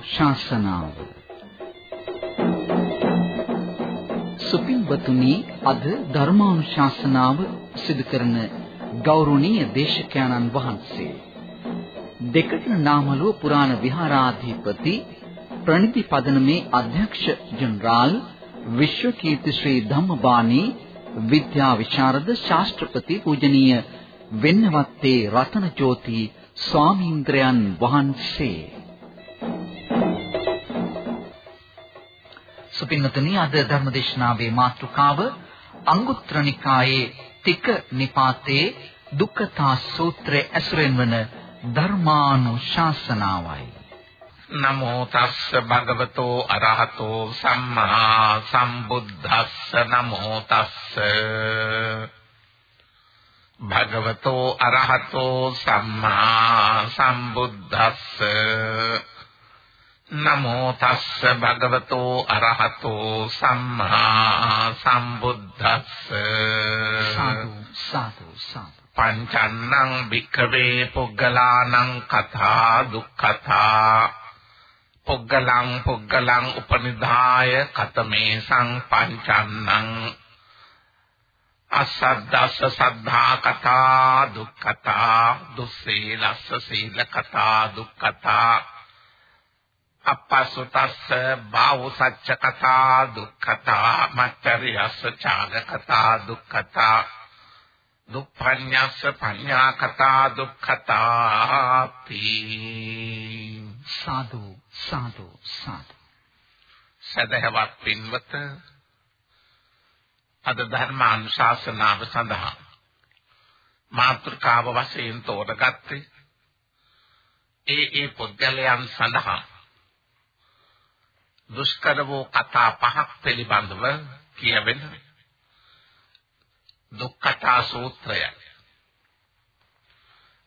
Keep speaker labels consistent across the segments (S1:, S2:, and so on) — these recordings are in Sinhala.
S1: ධර්මානුශාසනාව සුපින්වතුනි අද ධර්මානුශාසනාව සිදු කරන ගෞරවනීය දේශකයන්න් වහන්සේ. දෙකට නාමලුව පුරාණ විහාරාධිපති ප්‍රණිති පදනමේ අධ්‍යක්ෂ ජනරාල් විශ්වකීර්ති ශ්‍රී ධම්මබාණී විද්‍යා විශාරද ශාස්ත්‍රපති පූජනීය වෙන්නවත්තේ රතනජෝති ස්වාමීන්ද්‍රයන් වහන්සේ. සුපින්නතනි අද ධර්මදේශනාවේ මාතෘකාව අංගුත්තර නිකායේ තික නිපාතේ දුක්ඛතා සූත්‍රයේ ඇසුරෙන් වන ධර්මානුශාසනාවයි.
S2: නමෝ තස්ස භගවතෝ අරහතෝ සම්මා සම්බුද්දස්ස. නමෝ තස්ස භගවතෝ අරහතෝ සම්මා සම්බුද්දස්ස. නමෝ තස්ස භගවතෝ අරහතෝ සම්මා සම්බුද්දස්ස.
S1: සාදු සාදු සාදු.
S2: පංචන්නං භික්ඛවේ පුග්ගලානං කථා දුක්ඛතා. පුග්ගලං පුග්ගලං උපනිදාය කතමේ සංපංචන්නං අසද්දස්ස සද්ධා කතා දුක්ඛතා. දුස්සීලස්ස සීල කතා දුක්ඛතා අපසුතස්ස බාහු සච්ච කතා දුක්ඛතා මච්චරියස්ස ඡාග කතා දුක්ඛතා දුප්පඤ්ඤස්ස පඤ්ඤා කතා දුක්ඛතාති
S1: සාදු සාදු සාදු.
S2: සදහවත් පින්වත අද ධර්මානුශාසනාව සඳහා මාතෘකාව වශයෙන් තෝරගත්තේ ඒ ඒ පුද්ගලයන් සඳහා දුෂ්කර වූ කතා පහක් පිළිබඳව කියවෙන දුක්ඛතා සූත්‍රය.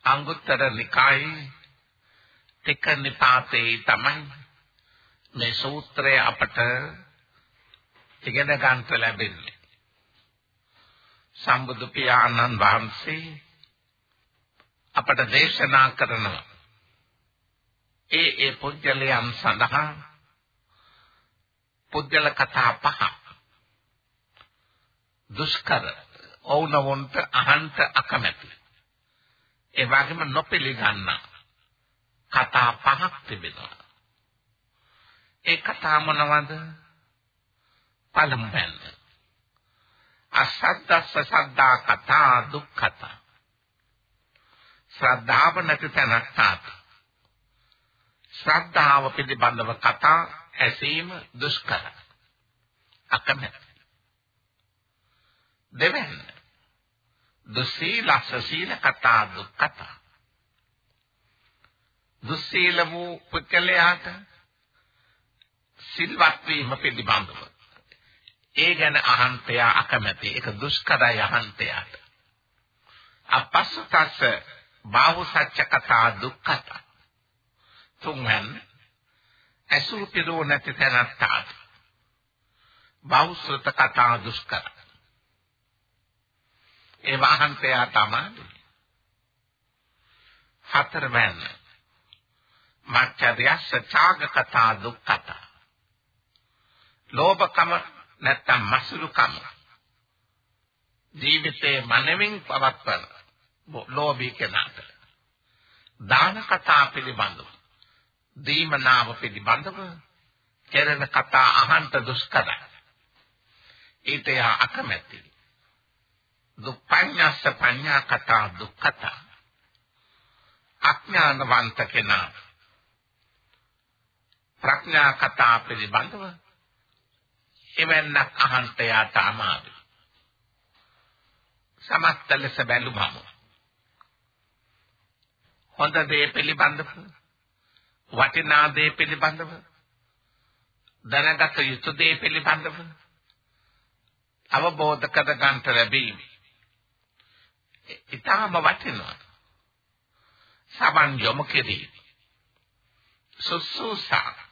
S2: අංගුත්තර නිකායේ තික නිපාතේ තමයි මේ සූත්‍රය අපට ඉගෙන ගන්නට ලැබෙන්නේ. සම්බුදු පියාණන් වහන්සේ අපට දේශනා කරන ඒ ඒ පුජ්‍යලයන් සඳහා පුජ්‍යල කතා පහ. දුෂ්කර ඕනවන්ට අහන්ත අකමැති. ඒ වගේම නොපිළිගන්න කතා පහක් තිබෙනවා. ඒ කතා මොනවද? පළමුවෙන්. අසද්දස්ස සද්දා කතා දුක්ඛතා. ශ්‍රද්ධාව නැති තැනට ශ්‍රද්ධාව පිළිබඳව කතා ඇසීම දුෂ්කර අකමැති. දෙවෙනි දුස්සීලස්ස සීල කතා දුක්ඛතා. දුස්සීල වූ පුද්ගලයාට සිල්වත් වීම පිළිබඳව. ඒ ගැන අහන්තය අකමැති ඒක දුෂ්කරයි අහන්තයට. අපස්සතස්ස බාහු සත්‍ය කතා දුක්ඛත. තුන්වන් අසුරු පිරෝ නැති තැනට බාහුසුත කතා දුෂ්කර. ඒ වහන්තය තමයි හතරවැන්න මච්චරියස්ස ඡාග කතා දුක්ඛත. ලෝභකම නැත්තම් මසුරුකම. ජීවිතේ මනමින් පවත්වන ලෝභී කෙනාට දාන කතා පිළිබඳව දීමනාව පිළිබඳව කෙරෙන කතා අහන්ත දුෂ්කරයි ඊට යා අකමැති දුප්පඤ්ඤස්ස පඤ්ඤා කතා දුක්ඛත අඥානවන්ත කෙනා ප්‍රඥා කතා පිළිබඳව එවන්නක් අහන්ට යාට අමාරුයි. සමස්ත ලෙස බැලුමම හොඳ දේ පිළිබඳව වටිනා දේ පිළිබඳව දැනගත යුතු දේ පිළිබඳව අවබෝධ කර ගන්නට ලැබීම ඊටම වටිනවා සමන් යොමු කෙරේ සුසුසා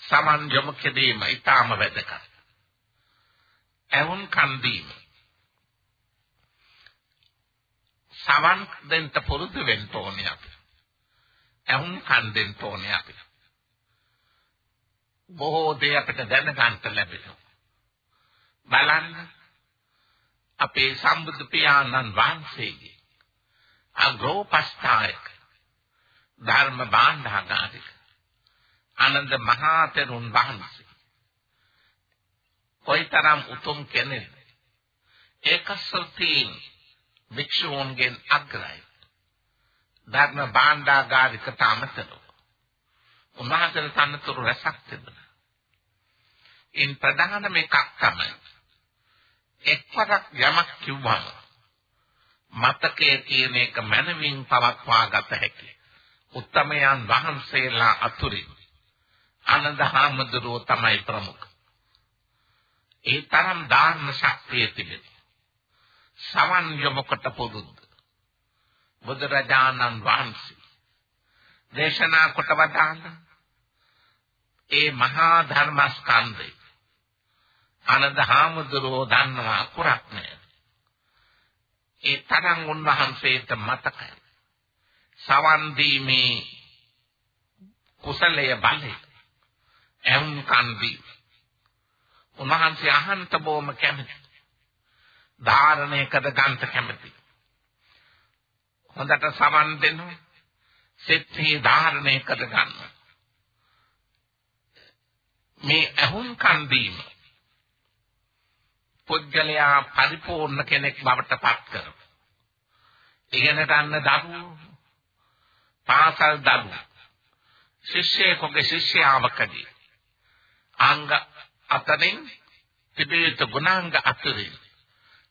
S2: සමන් යොමු කිරීම ඊටම වැදගත්. එවුන් කන් දීම. සමන් දෙන්න පුරුදු වෙන්න ඕනේ අපි. එවුන් කන් දෙන්න ඕනේ අපි. බොහෝ දේ අපිට දැනගන්න ලැබෙනවා. බලන්න අපේ සම්බුදු පියාණන් වහන්සේගේ අග්‍රෝපස්ථායක ධර්ම භාණ්ඩාගාරික ආනන්ද මහා තෙරුන් වහන්සේ කොයිතරම් උතුම් කෙනෙක්ද ඒකසල්තීන් වික්ෂූන්ගෙන් අග්‍රයි ධර්ම භාණ්ඩාගාරිකට අමතරව උන්වහන්සේ තනතුරු රැසක් තිබුණා. ඉන් ප්‍රධානම එකක් තමයි එක්වරක් යමක් කිව්වම මතකයේ තියෙන එක මනමින් පවත්වා ගත හැකි. උත්තමයන් වහන්සේලා අතුරින් ආනන්ද හාමුදුරුව තමයි ප්‍රමුඛ. ඒ තරම් දාන්න ශක්තිය තිබෙන. සමන් යොමුකට පොදුද. බුදුරජාණන් වහන්සේ දේශනා කොට වදාළ ඒ මහා ධර්මස්කන්ධය ආනන්ද හාමුදුරුවෝ දන්නවා අකුරක් නෑ. ඒ තරම් උන්වහන්සේට මතකයි. සවන් දීමේ කුසලය බලය එම් කන්දි උන්වහන්සේ අහන්ත බොම කැමති. ධාරණයකද ගන්ත කැමති. හොඳට සවන් දෙනවා. සෙත්හි ධාරණයකද ගන්නවා. මේ අහුන් කන් දීම පුද්ගලයා පරිපූර්ණ කෙනෙක් බවට පත් කරනවා. ඉගෙන ගන්න දරුවෝ පාසල් දරුවෝ ශිෂ්‍යයෙකුගේ ශිෂ්‍යාවකදී අංග අතරින් තිබෙත ගුණාංග අතරින්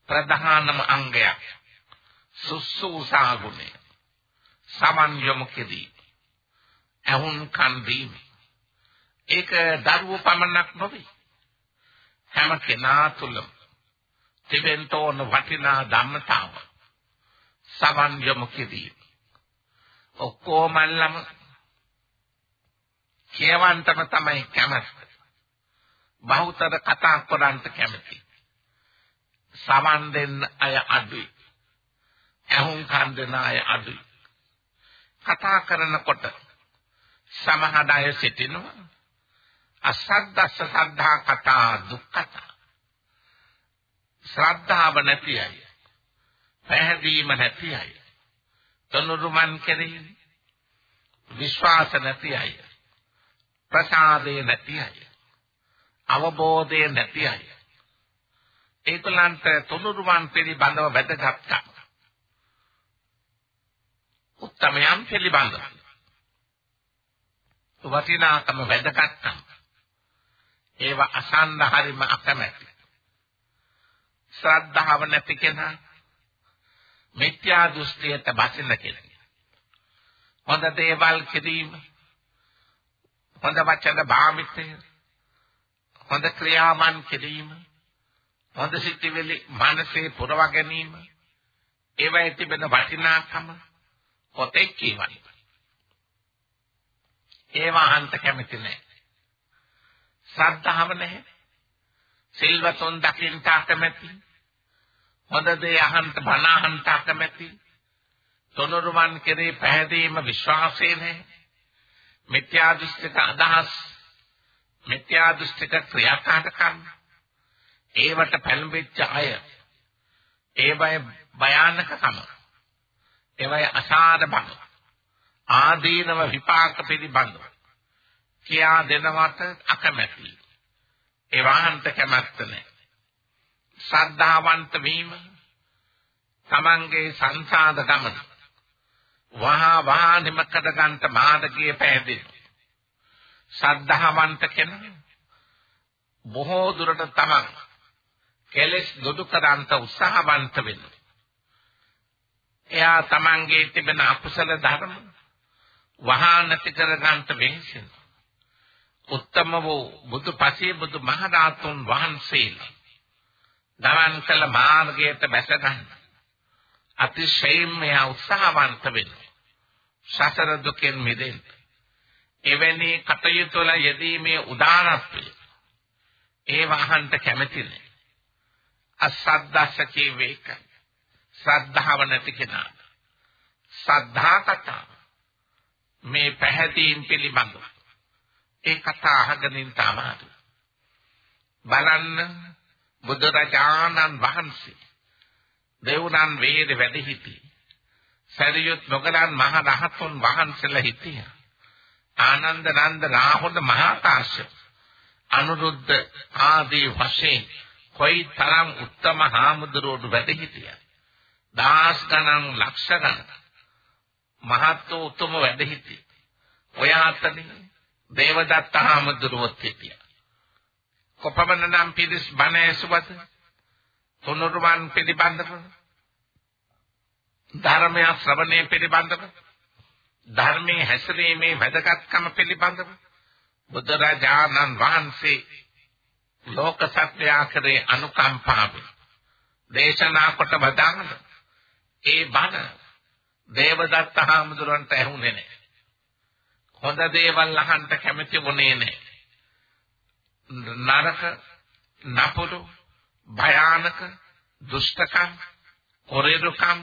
S2: ප්‍රධානම අංගයක් සුසුසා ගුණය සමන් යොමු කෙදී. අහුන් කන් දීම ඒක දරුවෝ පමණක් නොවේ. හැම කෙනා තුළම තිබෙන්න ඕන වටිනා ධම්මතාව සමන් යොමු කෙදී. ඔක්කොමල්ලම කියවන්තම තමයි කැමැත්ත. බහුතර කතා කරන්ට කැමති. සමන් දෙන්න අය අඩුයි. ඇහුම් කන් දෙන අය අඩුයි. කතා කරනකොට සමහර අය සිටිනවා. අසද්දස්ස සද්ධා කතා දුක්ඛතා. ශ්‍රද්ධාව නැති අය. පැහැදීම නැති අය. තනුරුමන් කෙරෙහි විශ්වාස නැති අය. ප්‍රසාදේ නැති අය. අවබෝධය නැති අය. ඒකලන්ට තනුරුමන් පිළිබඳව වැදගත්කම්. උත්තමයන් පිළිබඳව. වටිනාකම වැදගත්කම්. ඒව අසන්න හරිම අකමැති. ශ්‍රද්ධාව නැති කෙනා මිත්‍යා දෘෂ්ටියට බසින කෙනෙක්. හොඳ දේවල් කිරීම හොඳ වචන භාවිතය හොඳ ක්‍රියාවන් කිරීම හොඳ සිතිවිලි මනසේ පුරව ගැනීම ඒවයි තිබෙන වටිනාකම පොතේ කියවන්නේ. ඒවා අහන්ත කැමති නැහැ. ශ්‍රද්ධාව නැහැ. සිල්වතුන් දකින්න කැමති. හොඳ දේ අහන්ත බණ අහන්ත කැමති. තොනරුවන් කෙරේ පැහැදීම විශ්වාසය නැහැ. මිත්‍යා දෘෂ්ටික අදහස් මිත්‍යා දෘෂ්ටික ක්‍රියාකාරකම් ඒවට පැලඹෙච්ච අය ඒවයි භයානකකම ඒවයි අසාර බව ආදීනව විපාක පිළිබඳව කියා දෙනවට අකමැති. ඒ වහන්ත කැමැත්ත නැහැ. ශ්‍රද්ධාවන්ත වීම තමන්ගේ සංසාද ගමන. වහා වහා නිමකද ගන්නට මාර්ගයේ පැහැදිලි ශ්‍රද්ධාවන්ත කෙනා බොහෝ දුරට තමන් කෙලෙස් දුරු කරන්ට උත්සාහවන්ත වෙනවා එයා තමන්ගේ තිබෙන අකුසල ධර්ම වහා නැති කර ගන්නට වෙහෙසෙන. උත්තම වූ බුදුපසේ බුදු මහරහතුන් වහන්සේලා දවන් කළ මාර්ගයට බැස ගන්න. අතිශයින්ම එයා උත්සාහවන්ත වෙනවා. සසර දුකෙන් මිදෙන්න. එවැනි කටයුතු වල යෙදීමේ උදානත්වය ඒ වහන්ට කැමැති නෑ. අසද්දස්ස කීවේකයි. ශ්‍රද්ධාව නැති කෙනා. ශ්‍රද්ධා කතා මේ පැහැදීම් පිළිබඳව ඒ කතා අහගෙන ඉන්න තමයි. බලන්න බුදුරජාණන් වහන්සේ දෙවුනන් වේද වැඩ සිටි. සරියුත් මොගලන් මහ රහතුන් වහන්සේලා හිටියා. ආනන්ද නන්ද රාහුල මහා කාශ්‍යප අනුරුද්ධ ආදී වශයෙන් කොයි තරම් උත්තම හාමුදුරුවෝ වැඩ හිටියා. දාස් ගණන් ලක්ෂ ගණන් මහත් වූ උතුම වැඩ හිටියේ. ඔය අතරින් දේවදත්ත හාමුදුරුවෝ හිටියා. කොපමණ නම් පිරිස් බණ ඇසුවද තුනුරුවන් පිළිබඳව? ධර්මය ශ්‍රවණය පිළිබඳව? ධර්මයේ හැසිරීමේ වැදගත්කම පිළිබඳව? බුදුරජාණන් වහන්සේ ලෝක සත්‍යය කරේ අනුකම්පාවෙන් දේශනා කොට වදාළන ඒ බණ දේවදත්ත හාමුදුරන්ට ඇහුනේ නැහැ. හොඳ දේවල් අහන්න කැමති වුණේ නැහැ. නරක නපුරු භයානක දුෂ්ටකම් කොරේරුකම්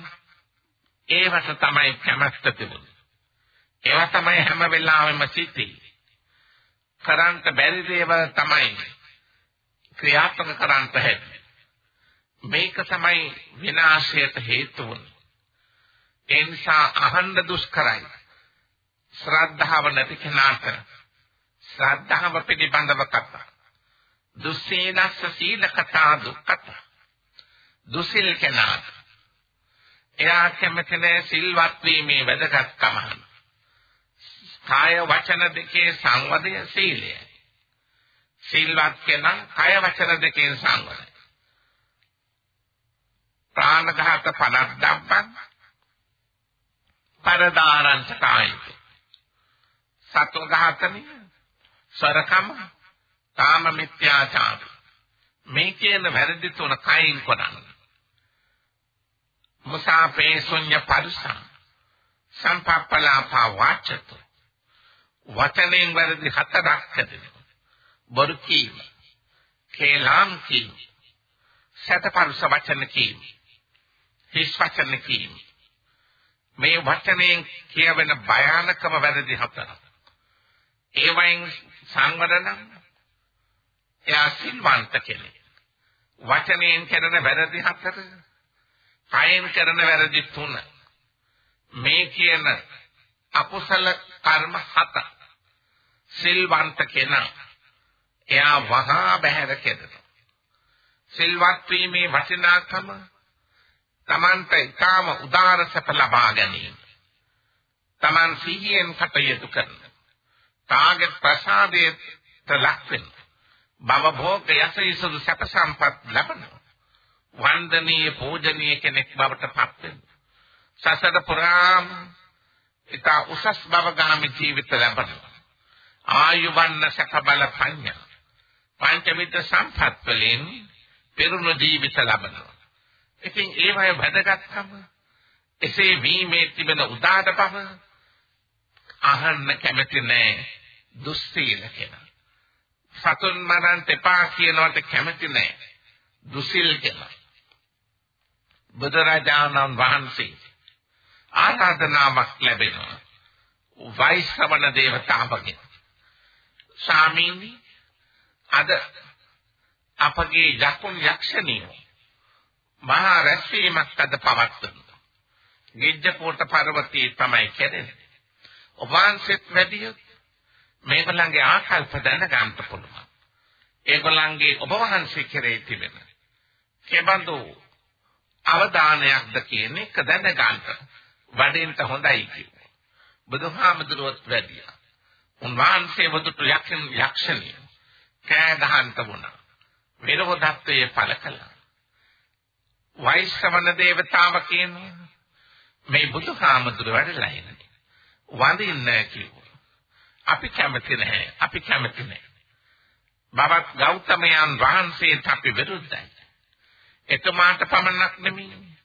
S2: ඒවට තමයි කැමැත්ත තිබුණේ. ඒවා තමයි හැම වෙලාවෙම සිටී. කරන්ට බැරි දේවල් තමයි ක්‍රියාත්මක කරන්න හැදෙන්නේ. මේක තමයි විනාශයට හේතු වුනේ. ඒ නිසා අහන්න දුෂ්කරයි. ශ්‍රද්ධාව නැති කෙනාට ශ්‍රද්ධාව පිළිබඳව කතා. දුස්සීනස්ස සීල කතා දුක්ඛත. දුසිල් කෙනාට එයා කැමති නැහැ සිල්වත් වීමේ වැදගත්කම. කාය වචන දෙකේ සංවදය සීලය. සිල්වත් කෙනා කාය වචන දෙකෙන් සංවදයි. ප්‍රාණඝාත පනක් දම්පන් පරදාරංච කායික. සත්ව ඝාතනය සරකම කාම මිත්‍යාචාර. මේ කියන වැරදි තුන කයින් කරන්නේ මුසාපේ ශුන්‍ය පරිසං සම්පප්පලාපා වාචත. වචනෙන් වැරදි හතරක් ඇතිවෙනවා බොරු කීම කේලාම් කීම සතපරුස වචන කීම. හිස් වචන කීම. මේ වචනෙන් කියවෙන භයානකම වැරදි හතරක් ඒ වයින් සංවරණ එයා සිල්වන්ත කෙනෙක්. වචනයෙන් කරන වැරදි හතර කයෙන් කරන වැරදි තුන. මේ කියන අකුසල කර්ම හත. සිල්වන්ත කෙනා එයා වහා බහැර කෙරෙනවා. සිල්වත් වීමේ වටිනාකම තමන්ට ඊටාම උදාර සැප ලබා ගැනීම තමන් සිහියෙන් කටයුතු කරන තාගේ ප්‍රසාදයේ ලක් වෙන බව භෝග යසීසුදු සැප සම්පත් ලබනවා වන්දනීය පූජනීය කෙනෙක් බවට පත් වෙනවා. සසර පුරාම ඊට උසස් භවගාමී ජීවිත ලැබෙනවා. ආයුවන්න සැප බල පඤ්ඤා. පංචමිත සම්පත් වලින් පෙරුණු ජීවිත ලැබෙනවා. ඉතින් ඒ වගේ වැදගත්කම එසේ වීමේ තිබෙන උදාත බව අහන්න කැමති නෑ දුස්සීල කෙනා. සතුන් මරන්න එපා කියනවට කැමති නෑ දුසිල් කෙනා. බුදුරජාණන් වහන්සේ ආරාධනාවක් ලැබෙනවා වෛශ්‍රවණ දේවතාවගෙන් ස්වාමීනි අද අපගේ යකුන් යක්ෂණිය මහා රැස්වීමක් අද පවත්වනවා ගිජ්ජකෝට පර්වතයේ තමයි කෙරෙන්නේ ඔබ වහන්සේත් වැඩියොත් මේගොල්ලන්ගේ ආකල්ප දැනගන්න පුළුවන් ඒගොල්ලන්ගේ ඔබ වහන්සේ කෙරේ තිබෙන කෙබඳු අවධානයක්ද කියන එක දැනගන්න වඩෙන්ට හොඳයි කිව්වා. බුදුහාමුදුරුවොත් වැඩියා. උන්වහන්සේ වදුට යක්ෂණ යක්ෂණිය කෑ ගහන්ත වුණා. විරෝධත්වයේ පළ කළා. වෛශ්‍රවණ දේවතාව කියනවා මේ බුදුහාමුදුරුව වැඩලා ඉන්නේ. වඳින්න කිව්වා. අපි කැමති නැහැ. අපි කැමති නැහැ. බවත් ගෞතමයන් වහන්සේට අපි විරුද්ධයි. එතුමාට පමණක් නෙමෙයි.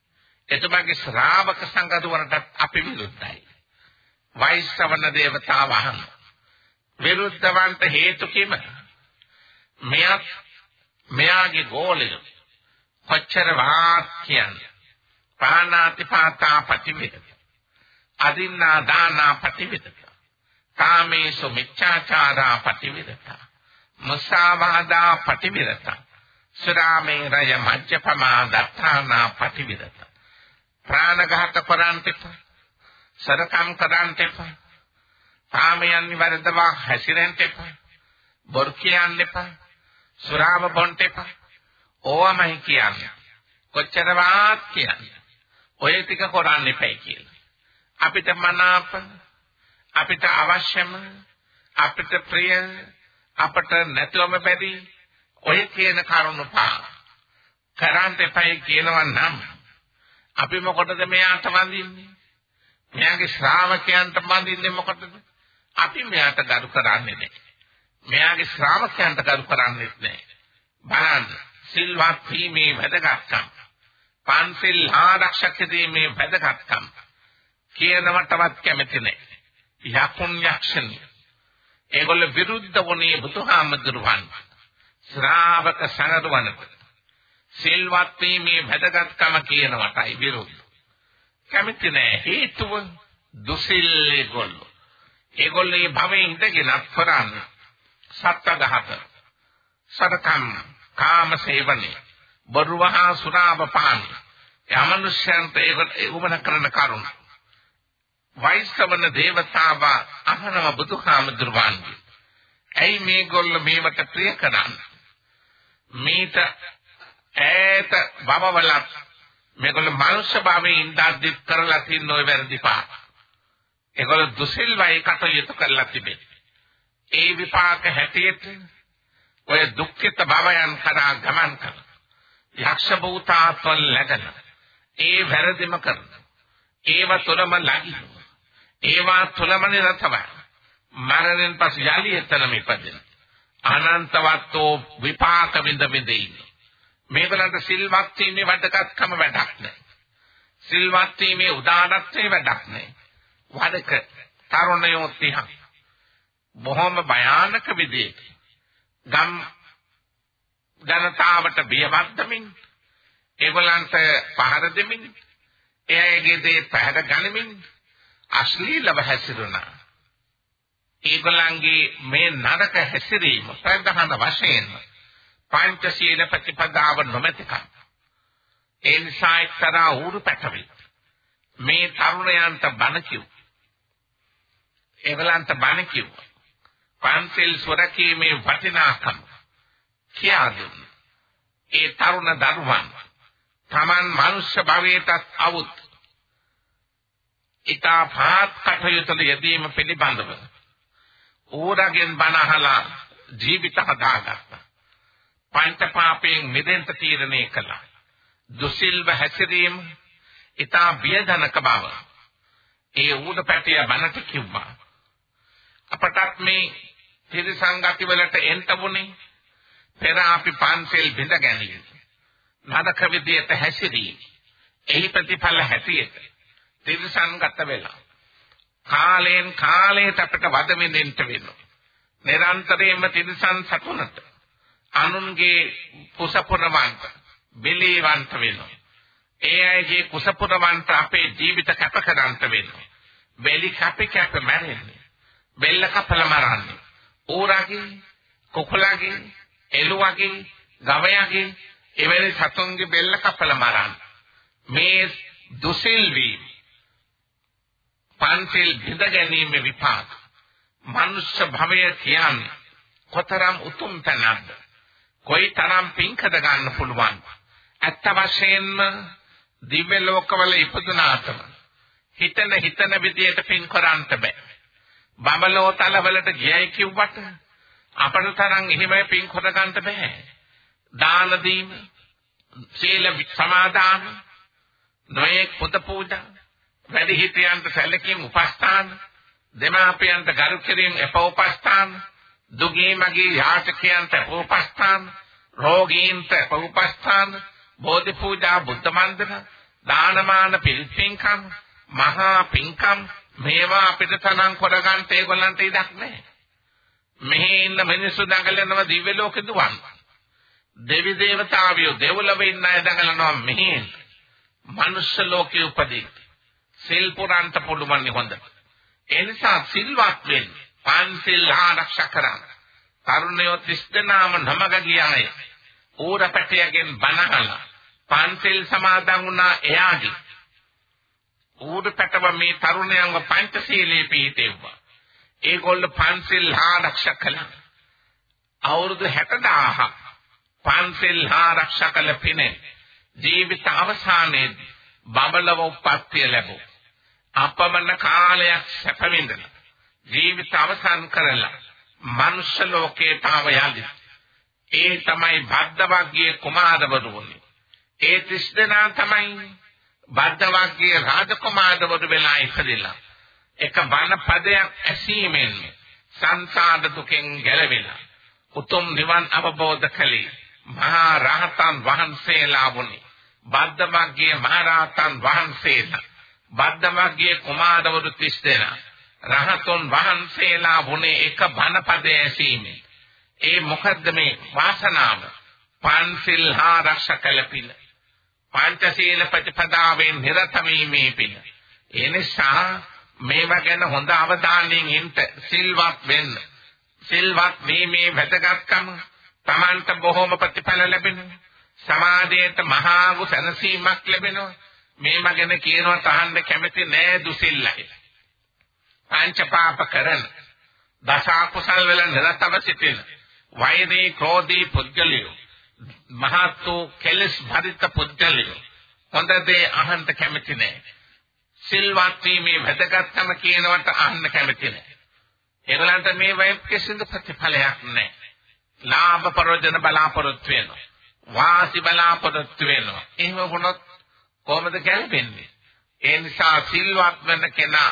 S2: එතුමාගේ ශ්‍රාවක සංගතුවරට අපි විරුද්ධයි. වෛශ්‍රවණ දේවතාව අහන. විරුද්ධවන්ට හේතු කිම? මෙයක් මෙයාගේ ගෝලය කොච්චර වාක් කියන්නේ. පානාතිපාතා පටිවිද. අදින්නා දානා පටිවිද. කාමේසු මිච්ඡාචාරා පටිවිරතා මුසාවාදා පටිවිරතා සුරාමේරය මජ්ජපමා දත්තානා පටිවිරතා ප්‍රාණඝාත කරන්තෙපා සරකම් කරන්තෙපා කාමයන් වරදවා හැසිරෙන්තෙපා බොරු කියන්න එපා සුරාව බොන්ට එපා ඕවමයි කියන්නේ. කොච්චර වාත් කියන්නේ. ඔය ටික කරන්න එපයි කියලා. අපිට මනාප අපිට අවශ්‍යම අපිට ප්‍රිය අපට නැතුවම බැරි ඔය කියන කරුණු පහ කරන්ට එපයි කියනවා නම් අපි මොකටද මෙයාට වඳින්නේ? මෙයාගේ ශ්‍රාවකයන්ට වඳින්නේ මොකටද? අපි මෙයාට ගරු කරන්නේ නැහැ. මෙයාගේ ශ්‍රාවකයන්ට ගරු කරන්නේ නැහැ. බලන්න. සිල්වත් වීමේ වැදගත්කම් පන්සිල් ආරක්ෂක දීමේ වැදගත්කම් කියනවටවත් කැමති නැහැ. යකුන් යක්ෂණි. ඒගොල්ල විරුද්ධ වුණේ බුදුහාමුදුරුවන්. ශ්‍රාවක සනරුවනට. සිල්වත් වීමේ වැදගත්කම කියනවටයි විරුද්ධ. කැමති නැහැ. හේතුව දුසිල් ඒගොල්ලෝ. ඒගොල්ලෝ මේ භවයේ ඉඳගෙන අත්පරන්න සත්ත්වඝාත සරකම් කාම සේවනය බොරුවහා සුරාව පාන යමනුෂ්‍යන්ට ඒකට උමන කරන කරුණ. වෛශ්‍රවණ දේවතාව අහනව බුදුහාමුදුරුවන්ගේ. ඇයි මේගොල්ල මේවට ප්‍රිය කරන්නේ? මේත ඈත බවවලක් මේගොල්ල මනුෂ්‍ය භාවයේ ඉඳද්දි කරලා තියෙන ওই වැරදි පහ ඒගොල්ල දුසිල්වයි කටයුතු කරලා තිබෙනවා ඒ විපාක හැටියට ඔය දුක්ඛිත භවයන් කරා ගමන් කරන යක්ෂ භූතාත්වල් läගන ඒ වැරදිම කරන ඒව තුළම ලගින ඒවා තුළම නිරතව මරණයෙන් පස්සේ යලි එතනම ඉපදෙන අනන්තවත්ෝ විපාක විඳ විඳින මේවලට සිල්වත් වීමේ වැඩකත්කම වැඩක් නැහැ සිල්වත් වීමේ උදානත්වයේ වැඩක් නැහැ වඩක තරුණයෝ තිහක් බොහොම භයානක විදිහට ගම් ජනතාවට බියවද්දමින් ඒගොල්ලන්ට පහර දෙමින් එයාගේ දේ පැහැර ගනිමින් අශ්ලීලව හැසිරුණා. ඒගොල්ලන්ගේ මේ නරක හැසිරීම ප්‍රධාන වශයෙන් පංචශීල ප්‍රතිපදාව නොමැතිකම්. ඒ නිසා එක්තරා ඌරු පැටවි මේ තරුණයන්ට බණ කිව්. ඒගොල්ලන්ට බණ කිව්වා. පන්සල් සොරකීමේ වටිනාකම කියා දුන්නා. ඒ තරුණ දරුවන් Taman මනුෂ්‍ය භවයටත් අවුත් ඊතා පාත් කටයුතු යෙදීම පිළිබඳව ඌරගෙන් බනහලා ජීවිත හදාගත්තා. පංච පාපයෙන් මිදෙන්න තීරණය කළා. දුසිල්ව හැසිරීම ඊතා බියජනක බව ඒ ඌඩ පැටිය බනට කිව්වා. අපටත් මේ ත්‍රිසංගති වලට එන්න වුණේ පෙර අපි පන්සල් බිඳ ගැනීම. නරක විදියට හැසිරීම. එහි ප්‍රතිඵල හැටියට ත්‍රිසංගත වෙලා. කාලයෙන් කාලයට අපිට වද විඳින්න වෙනවා. නිරන්තරයෙන්ම ත්‍රිසං සතුනට අනුන්ගේ කුසපුරවන්ත බෙලීවන්ත වෙනවා. ඒ අයගේ කුසපුරවන්ත අපේ ජීවිත කැප කරන්ත වෙනවා. බෙලි කැපි කැප මැරෙන්නේ. බෙල්ල කපල මරන්නේ. ඌරගේ කුකුලගේ එළුවගේ ගවයාගේ එවැනි සතුන්ගේ බෙල්ල කපල මරන්න. මේ දුසිල් වීම පන්සිල් බිඳ ගැනීම විපාක. මනුෂ්‍ය භවය කියන්නේ කොතරම් උතුම් තැනක්ද? කොයිතරම් පිංකද ගන්න පුළුවන්? ඇත්ත වශයෙන්ම දිව්‍ය ලෝකවල ඉපදුනාතම හිතන හිතන විදියට පින් කරන්ට බෑ. බබලෝ තලවලට ගියයි කිව්වට අපට තරම් එහෙම පින් කොට ගන්න බෑ. දාන දීම, සීල සමාදාන, නොයේ පුත පූජා, වැඩිහිටියන්ට සැලකීම් උපස්ථාන, දෙමාපියන්ට ගරු කිරීම අපෝපස්ථාන, දුගී මගේ යාචකයන්ට අපෝපස්ථාන, රෝගීන්ට අපෝපස්ථාන, බෝධි පූජා, බුද්ධ මන්දිර, දානමාන පිළිපින්කම්, මහා පින්කම් මේවා අපිට තනං කරගන්න ඒගොල්ලන්ට ඉඩක් නැහැ. මෙහි ඉන්න මිනිස්සු දඟලනවා දිව්‍ය ලෝකෙ දුවන්. දෙවි දේවතාවියෝ දෙව්ලොව ඉන්න අය දඟලනවා මෙහි. මනුෂ්‍ය ලෝකෙ උපදී. සිල් පුරන්ට පුළුවන් හොඳ. ඒ නිසා සිල්වත් වෙන්න. පන්සිල් ආරක්ෂා කරන්න. තරුණයෝ 30 දෙනාම නමග ගියාය. ඌර පැටියගෙන් බනහලා පන්සිල් සමාදන් වුණා එයාගේ. ඌර පැටව මේ තරුණයන්ව පංචශීලයේ පිහිටෙව්වා. ඒගොල්ල පන්සිල් ආරක්ෂා කළා. අවුරුදු 60000 පන්සිල් ආරක්ෂා කළ පිනේ ජීවිත අවසානයේදී බබලව උප්පත්තිය ලැබුවා. අපමණ කාලයක් සැප විඳලා ජීවිත අවසන් කරලා මනුෂ්‍ය ලෝකයට ආව යලි. ඒ තමයි බද්දවග්ගයේ කුමාරවරුනි. ඒ 30 දෙනා තමයි බද්දවග්ගයේ රාජකුමාරවරු වෙලා ඉපදිලා. එක බණ පදයක් ඇසීමෙන් සංසාර දුකෙන් ගැලවිලා උතුම් නිවන් අවබෝධ කළේ මහා රහතන් වහන්සේලා වුණි. බද්දවග්ගයේ මහා රහතන් වහන්සේලා බද්දවග්ගයේ කුමාරවරු 30 දෙනා රහතුන් වහන්සේලා වුණේ එක බණපදයේ ඇසීමෙන්. ඒ මොකද්ද මේ වාසනාව? පන්සිල් ආරක්ෂක ලැබින. පංචශීල ප්‍රතිපදාවෙන් නිරත වීමේ පින. ඒ නිසා මේවා ගැන හොඳ අවධානයෙන් ඉන්න සිල්වත් වෙන්න. සිල්වත් වීමේ වැදගත්කම Tamanට බොහොම ප්‍රතිඵල ලැබෙනවා. සමාධියට මහා වූ සැනසීමක් ලැබෙනවා. මේවා ගැන කියනවා තහන්න කැමති නෑ දුසිල්ලයි. පංච පාප කරන දස අකුසල් වල නිරතව සිටින වෛරී ක්‍රෝධී පුද්ගලයෝ මහත්තු කෙලස් භරිත පුද්ගලයෝ හොඳ දේ අහන්න කැමති නැහැ සිල්වත් වීමේ වැදගත්කම කියනවට අහන්න කැමති නැහැ ඒගොල්ලන්ට මේ වයින් කිසිදු ප්‍රතිඵලයක් නැහැ ලාභ ප්‍රයෝජන බලාපොරොත්තු වෙනවා. වාසි බලාපොරොත්තු වෙනවා. එහෙම වුණොත් කොහොමද ගැලපෙන්නේ ඒ නිසා සිල්වත් වෙන කෙනා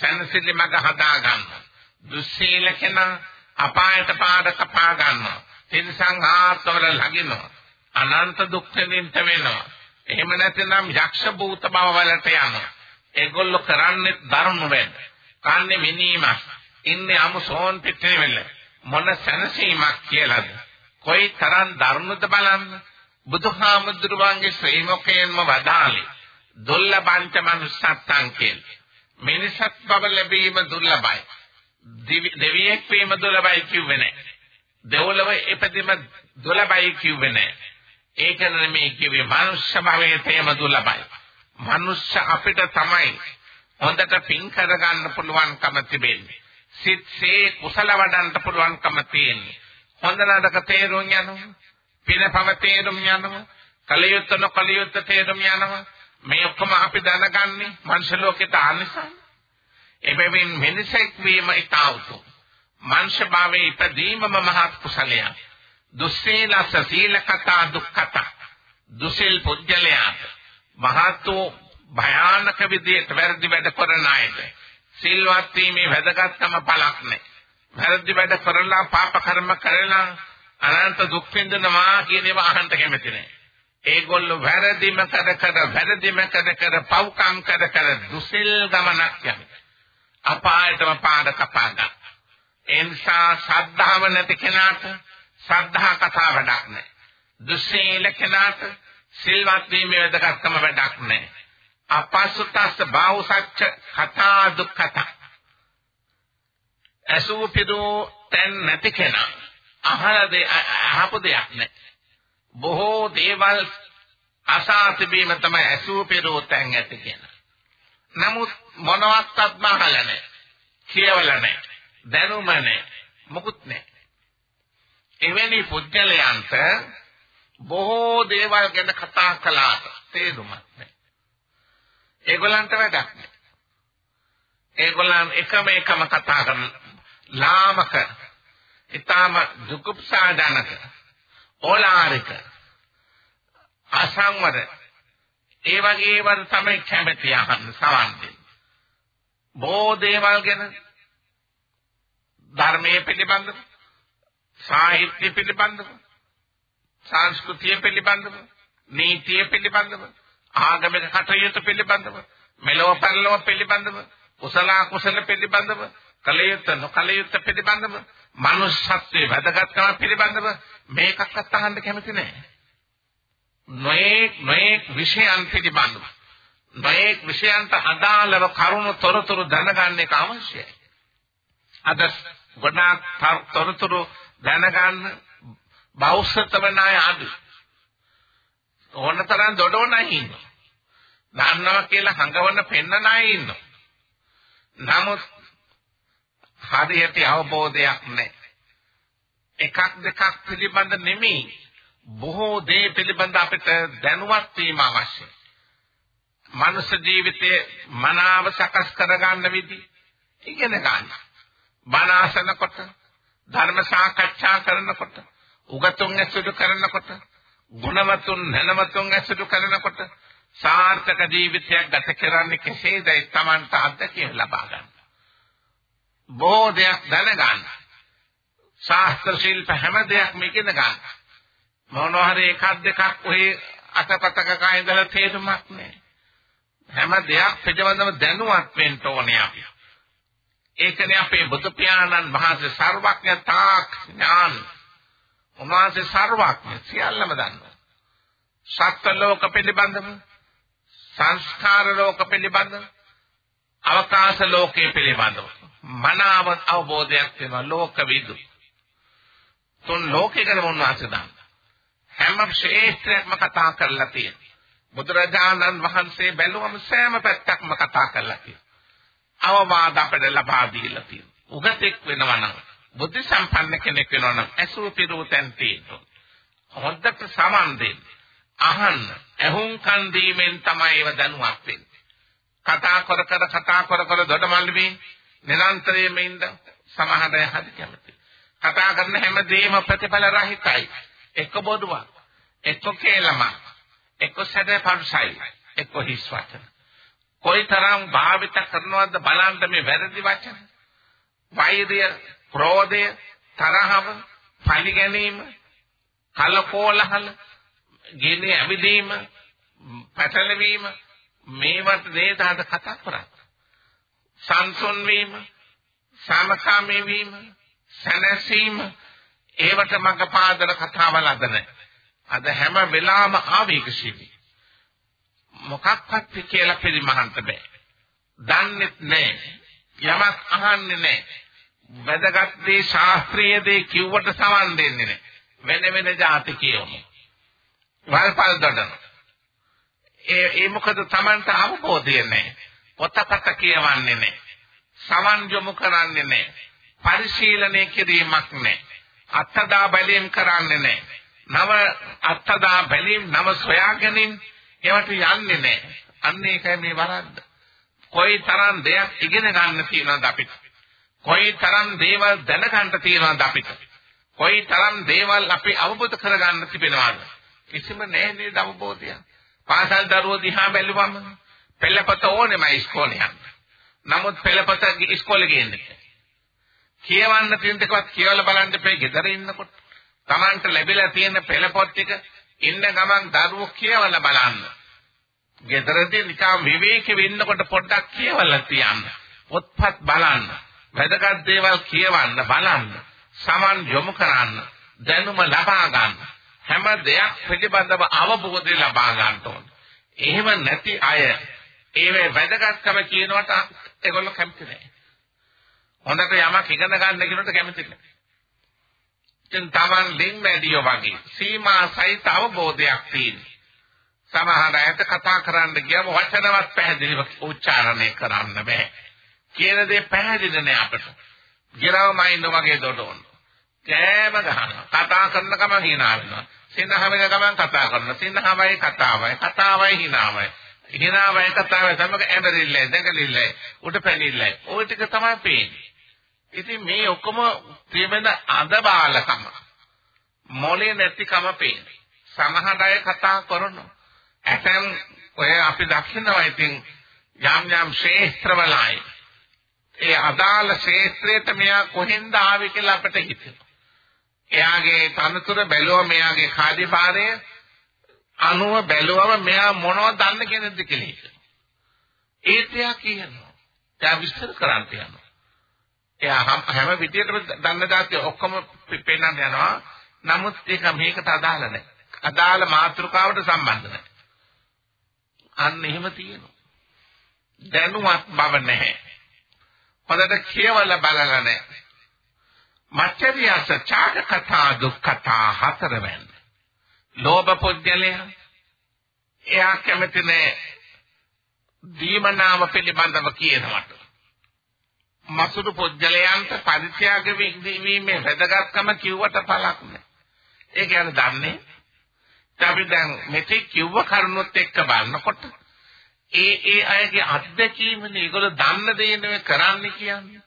S2: සැනසෙල්ල මඟ හදා ගන්නවා. දුස්සීල කෙනා අපායට පාද කපා ගන්නවා. තිරසං ආත්මවල ලගිනවා. අනන්ත දුක් දෙමින්ත වෙනවා. එහෙම නැත්නම් යක්ෂ භූත භව වලට යනවා. ඒගොල්ලෝ කරන්නේ ධර්ම වෙන්න. කන්නේ මිනීමක්. ඉන්නේ අමුසෝන් පිටේ වෙල. මොන සැනසීමක් කියලාද? කොයි තරම් ධර්මද බලන්න. බුදුහාමුදුරුවන්ගේ ශ්‍රී මුඛයෙන්ම වදාළේ. දුල්ල පංච මනුස්සත්තං කියලා. මිනිසත් බව ලැබීම දුර්ලභයි. දෙවියෙක් වීම දුර්ලභයි කිව්වේ නැහැ. දෙවොලව ඉපදීම දුර්ලභයි කිව්වේ නැහැ. ඒක නෙමෙයි කිව්වේ මනුෂ්‍ය භවයේ තේම දුර්ලභයි. මනුෂ්‍ය අපිට තමයි හොඳට පින් කරගන්න පුළුවන්කම තිබෙන්නේ. සිත්සේ කුසල වඩන්න පුළුවන්කම තියෙන්නේ. හොඳ නරක තේරුම් යනවා. පිනපව තේරුම් යනවා. කලියුත් නොකලියුත් තේරුම් යනවා. මේ ඔක්කොම අපි දැනගන්නේ මනුෂ්‍ය ලෝකෙට ආනිසං. එබැවින් මිනිසෙක් වීම ඊතාවුතු. මනුෂ්‍ය භාවයේ ඉපදීමම මහත් කුසලයක්. දුස්සීලස සීල කතා දුක්ඛත. දුසිල් පුජ්‍යලයාට මහත්තු භයානක විදියට වැරදි වැඩ කරන අයට සිල්වත් වීමේ වැදගත්කම පළක් නැහැ. වැරදි වැඩ කරලා පාප කර්ම කරලා අනන්ත දුක් විඳිනවා කියන ඒවා අහන්න කැමති නැහැ. ඒගොල්ලෝ වැරදිම කර කර වැරදිම කර කර පව්කම් කර කර දුසිල් ගමනක් යනවා. අපායටම පාද කපා ගන්න. ඒ නිසා ශ්‍රද්ධාව නැති කෙනාට ශ්‍රද්ධා කතා වැඩක් නැහැ. දුස්සීල කෙනාට සිල්වත් වීමේ වැදගත්කම වැඩක් නැහැ. අපසුතස්ස බාහුසච්ච කතා දුක්ඛත. අසු පිටෝ තැන් නැති කෙනා අහලා දෙ අහපු දෙයක් නැහැ. බොහෝ දේවල් අසා තිබීම තමයි ඇසූ පෙරෝතෙන් ඇති කියන. නමුත් මොනවත්වත් මහල නැහැ. කියවල නැහැ. දැනුම නැහැ. මොකුත් නැහැ. එවැනි පුද්ගලයන්ට බොහෝ දේවල් ගැන කතා කළාට තේරුමක් නැහැ. ඒගොල්ලන්ට වැඩක් නැහැ. ඒගොල්ලන් එකම එකම කතා කරන ලාමක ඊටම දුක්ඛසාදනක ඕලාරික අසංවර ඒ වගේ වන් තමයි කැමති අහන්න සවන් දෙන්න. බොහෝ දේවල් ගැන ධර්මයේ පිළිබඳව සාහිත්‍ය පිළිබඳව සංස්කෘතිය පිළිබඳව නීතිය පිළිබඳව ආගමික කටයුතු පිළිබඳව මෙලොව පරලොව පිළිබඳව කුසල කුසල පිළිබඳව කලයුත්ත නොකලයුත්ත පිළිබඳව මනුෂ්‍යත්වයේ වැදගත්කම පිළිබඳව මේකක්වත් අහන්න කැමති නැහැ. නොඑක් නොඑක් විෂයන් පිළිබඳව නොඑක් විෂයන්ට අදාළව කරුණු තොරතුරු දැනගන්න එක අවශ්‍යයි. අද ගොඩාක් තොරතුරු දැනගන්න බෞද්ධත වෙන අය අඩු. ඕනතරම් දොඩෝන ඉන්නවා. දන්නවා කියලා හංගවන්න පෙන්නන අය ඉන්නවා. නමුත් හරියට අවබෝධයක් නැහැ. එකක් දෙකක් පිළිබඳ නෙමෙයි බොහෝ දේ පිළිබඳ අපිට දැනුවත් වීම අවශ්‍යයි. මනුෂ්‍ය ජීවිතයේ මනාව සකස් කරගන්න විදි ඉගෙන ගන්න. බණ අසනකොට ධර්ම සාකච්ඡා කරනකොට උගතුන් ඇසුරු කරනකොට ගුණවතුන් නැනවතුන් ඇසුරු කරනකොට සාර්ථක ජීවිතයක් ගත කරන්නේ කෙසේදයි Tamanta අත්දැකීම ලබා ගන්න. බොහෝ දෙයක් දැනගන්න. ශාස්ත්‍ර ශිල්ප හැම දෙයක්ම ඉගෙන ගන්න. මොනවා හරි එකක් දෙකක් ඔය අතපතක කයින්දලා තේරුමක් නැහැ. හැම දෙයක් පිටවඳම දැනුවත් වෙන්න ඕනේ අපි. ඒකනේ අපේ බුදු පියාණන් වහන්සේ සර්වඥතා ඥාන. උන්වහන්සේ සර්වඥ සියල්ලම දන්නවා. සත්ත්ව ලෝක පිළිබඳව සංස්කාර ලෝක පිළිබඳව අවකාශ ලෝකයේ පිළිබඳව මනාව අවබෝධයක් වෙනවා ලෝක විදු. තුන් ලෝකේ ගැන උන්වහන්සේ දන්නවා. හැම ක්ෂේත්‍රයක්ම කතා කරලා තියෙනවා. බුදුරජාණන් වහන්සේ බැලුවම සෑම පැත්තක්ම කතා කරලා තියෙනවා. අවවාද අපට ලබා දීලා තියෙනවා. උගතෙක් වෙනවා නම් බුද්ධ සම්පන්න කෙනෙක් වෙනවා නම් ඇසුරු පිරූ තැන් තියෙනවා. හොද්දට සමන් දෙන්න. අහන්න. ඇහුම් කන් දීමෙන් තමයි ඒව දැනුවත් වෙන්නේ. කතා කර කර කතා කර කර දොඩමල්ලි නිරන්තරයෙන්ම ඉඳ සමහර අය හරි කැමති. කතා කරන හැම දෙයක්ම ප්‍රතිඵල රහිතයි. එක්ක බොදුවක්, එක්ක කේලමක්, එක්ක සැඩ පරුසයි, එක්ක හිස් වචන. කොයිතරම් භාවිත කරනවද බලන්න මේ වැරදි වචන. වෛරය, ක්‍රෝධය, තරහව, පරිගැනීම, කලකෝලහල, ගෙනේ ඇවිදීම, පැටලවීම මේවට නේද අද කතා කරන්නේ. සංසොන් වීම, සමකාමී වීම, සැනසීම ඒවට මඟ පාදන කතාවල් අද නැහැ. අද හැම වෙලාවම ආවේගශීලී. මොකක්වත් කියලා පිළිමහන්ත බෑ. දන්නෙත් නෑ. යමක් අහන්නේ නෑ. වැදගත් දේ ශාස්ත්‍රීය දේ කිව්වට සමන් දෙන්නේ නෑ. වෙන වෙන જાති කියවමු. වල්පල් දඩන. ඒ ඒ මොකද Tamanට අවබෝධය නෑ. පොතපත කියවන්නේ නෑ. සමන් යොමු කරන්නේ නෑ. පරිශීලනය කිරීමක් නෑ. අත්දා බැලීම් කරන්නේ නෑ. නව අත්දා බැලීම් නව සොයා ගැනීම ඒවට යන්නේ නැහැ. අන්න ඒකයි මේ වරද්ද. කොයි තරම් දෙයක් ඉගෙන ගන්න තියෙනවද අපිට? කොයි තරම් දේවල් දැනගන්න තියෙනවද අපිට? කොයි තරම් දේවල් අපි අවබෝධ කරගන්න තිබෙනවද? කිසිම නැහැ නේද අවබෝධය. පාසල් දරුවෝ දිහා බැලුවම පෙළපත ඕනෙම ඉස්කෝලේ යන්න. නමුත් පෙළපත ඉස්කෝලේ ගියන්නේ කියවන්න තියෙන දෙකවත් කියවලා බලන්න එපා ගෙදර ඉන්නකොට. Tamanට ලැබිලා තියෙන පෙළපොත් ටික ඉන්න ගමන් දරුවෝ කියවලා බලන්න. ගෙදරදී නිකම් විවේකෙ වෙන්නකොට පොඩ්ඩක් කියවලා තියන්න. පොත්පත් බලන්න. වැදගත් දේවල් කියවන්න බලන්න. සමන් යොමු කරන්න. දැනුම ලබා ගන්න. හැම දෙයක් පිළිබඳව අවබෝධය ලබා ගන්න ඕන. එහෙම නැති අය ඒවේ වැදගත්කම කියනවට ඒගොල්ලෝ කැමති නැහැ. හොඳට යමක් ඉගෙන ගන්න කියනකොට කැමති නැහැ. ඉතින් Taman ලින් වැඩියෝ වගේ සීමා සහිත අවබෝධයක් තියෙන. සමහර අයට කතා කරන්න ගියම වචනවත් පැහැදිලිව උච්චාරණය කරන්න බෑ. කියන දේ පැහැදිලි නෑ අපට. ගිරවමයින් වගේ දොඩෝන. කෑම ගහනවා. කතා කරන ගමන් hina වෙනවා. සිනහවෙන ගමන් කතා කරනවා. සිනහවයි කතාවයි. කතාවයි hinaවයි. hinaවයි කතාවයි සමග ඇඹරිල්ලයි, දෙකලිල්ලයි, උඩ පැනිල්ලයි. ওই ටික තමයි පේන්නේ. ඉතින් මේ ඔක්කොම තියෙන අඳබාලකම මොලේ නැතිකම පේන්නේ. සමහර අය කතා කරනවා. ඇතැම් ඔය අපි දකින්නවා ඉතින් යම් යම් ශේත්‍රවලයි. ඒ අදාළ ශේත්‍රයට මෙයා කොහෙන්ද ආවේ කියලා අපිට හිතෙනවා. එයාගේ තනතුර බැලුවම මෙයාගේ කාර්යභාරය අනුව බැලුවම මෙයා මොනවද දන්න කෙනෙක්ද කියලා හිතෙනවා. ඒත් එයා කියනවා. එයා විස්තර කරන්න යනවා. එයා හැම විදියටම දන්න දාතිය ඔක්කොම පෙන්නන්න යනවා. නමුත් ඒක මේකට අදාළ නැහැ. අදාළ මාතෘකාවට සම්බන්ධ නැහැ. අන්න එහෙම තියෙනවා. දැනුවත් බව නැහැ. හොඳට කියවලා බලලා නැහැ. මච්චරියස චාග කතා දුක් කතා හතරවෙනි. ලෝභ පුද්ගලයා එයා කැමති නැහැ දීමනාම පිළිබඳව කියනවට. මසුරු පුද්ගලයන්ට පරිත්‍යාග වීමේ වැදගත්කම කිව්වට පළක් නැහැ. ඒ කියන්නේ දන්නේ අපි දැන් මෙතෙක් කිව්ව කරුණොත් එක්ක බලනකොට ඒ ඒ අයගේ අත්දැකීමනේ ඒගොල්ලෝ දන්න දේ නෙවෙයි කරන්නේ කියන්නේ.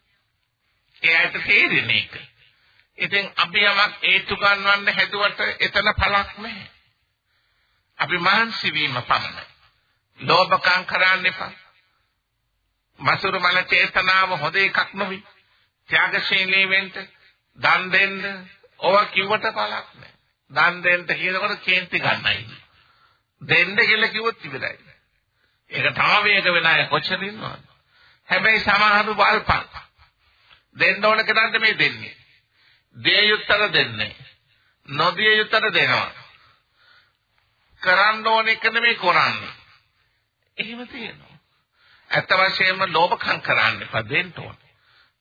S2: ඒ අයට තේරෙන එක. ඉතින් අපි යමක් ඒතු ගන්නවන්න හැදුවට එතන පළක් නැහැ. අපි මහන්සි වීම පමණයි. ලෝභකම් කරන්න එපා. මසුරු මල චේතනාව හොඳ එකක් නොවේ. ත්‍යාගශීලී වෙන්න, දන් දෙන්න, ඔව කිව්වට පළක් නැහැ. දන් දෙන්න කියනකොට කේන්ති ගන්නයි. දෙන්න කියලා කිව්වොත් ඉවරයි. ඒක තව වේග වෙන අය කොච්චර ඉන්නවද? හැබැයි සමහරු වල්පන්. දෙන්න ඕන කෙනාට මේ දෙන්නේ. දේ යුත්තර දෙන්නේ. නොදිය යුත්තර දෙනවා. කරන්න ඕන එක නෙමෙයි කරන්නේ. එහෙම තියෙනවා. ඇත්ත වශයෙන්ම ලෝභකම් කරන්න එපා දෙන්න ඕන.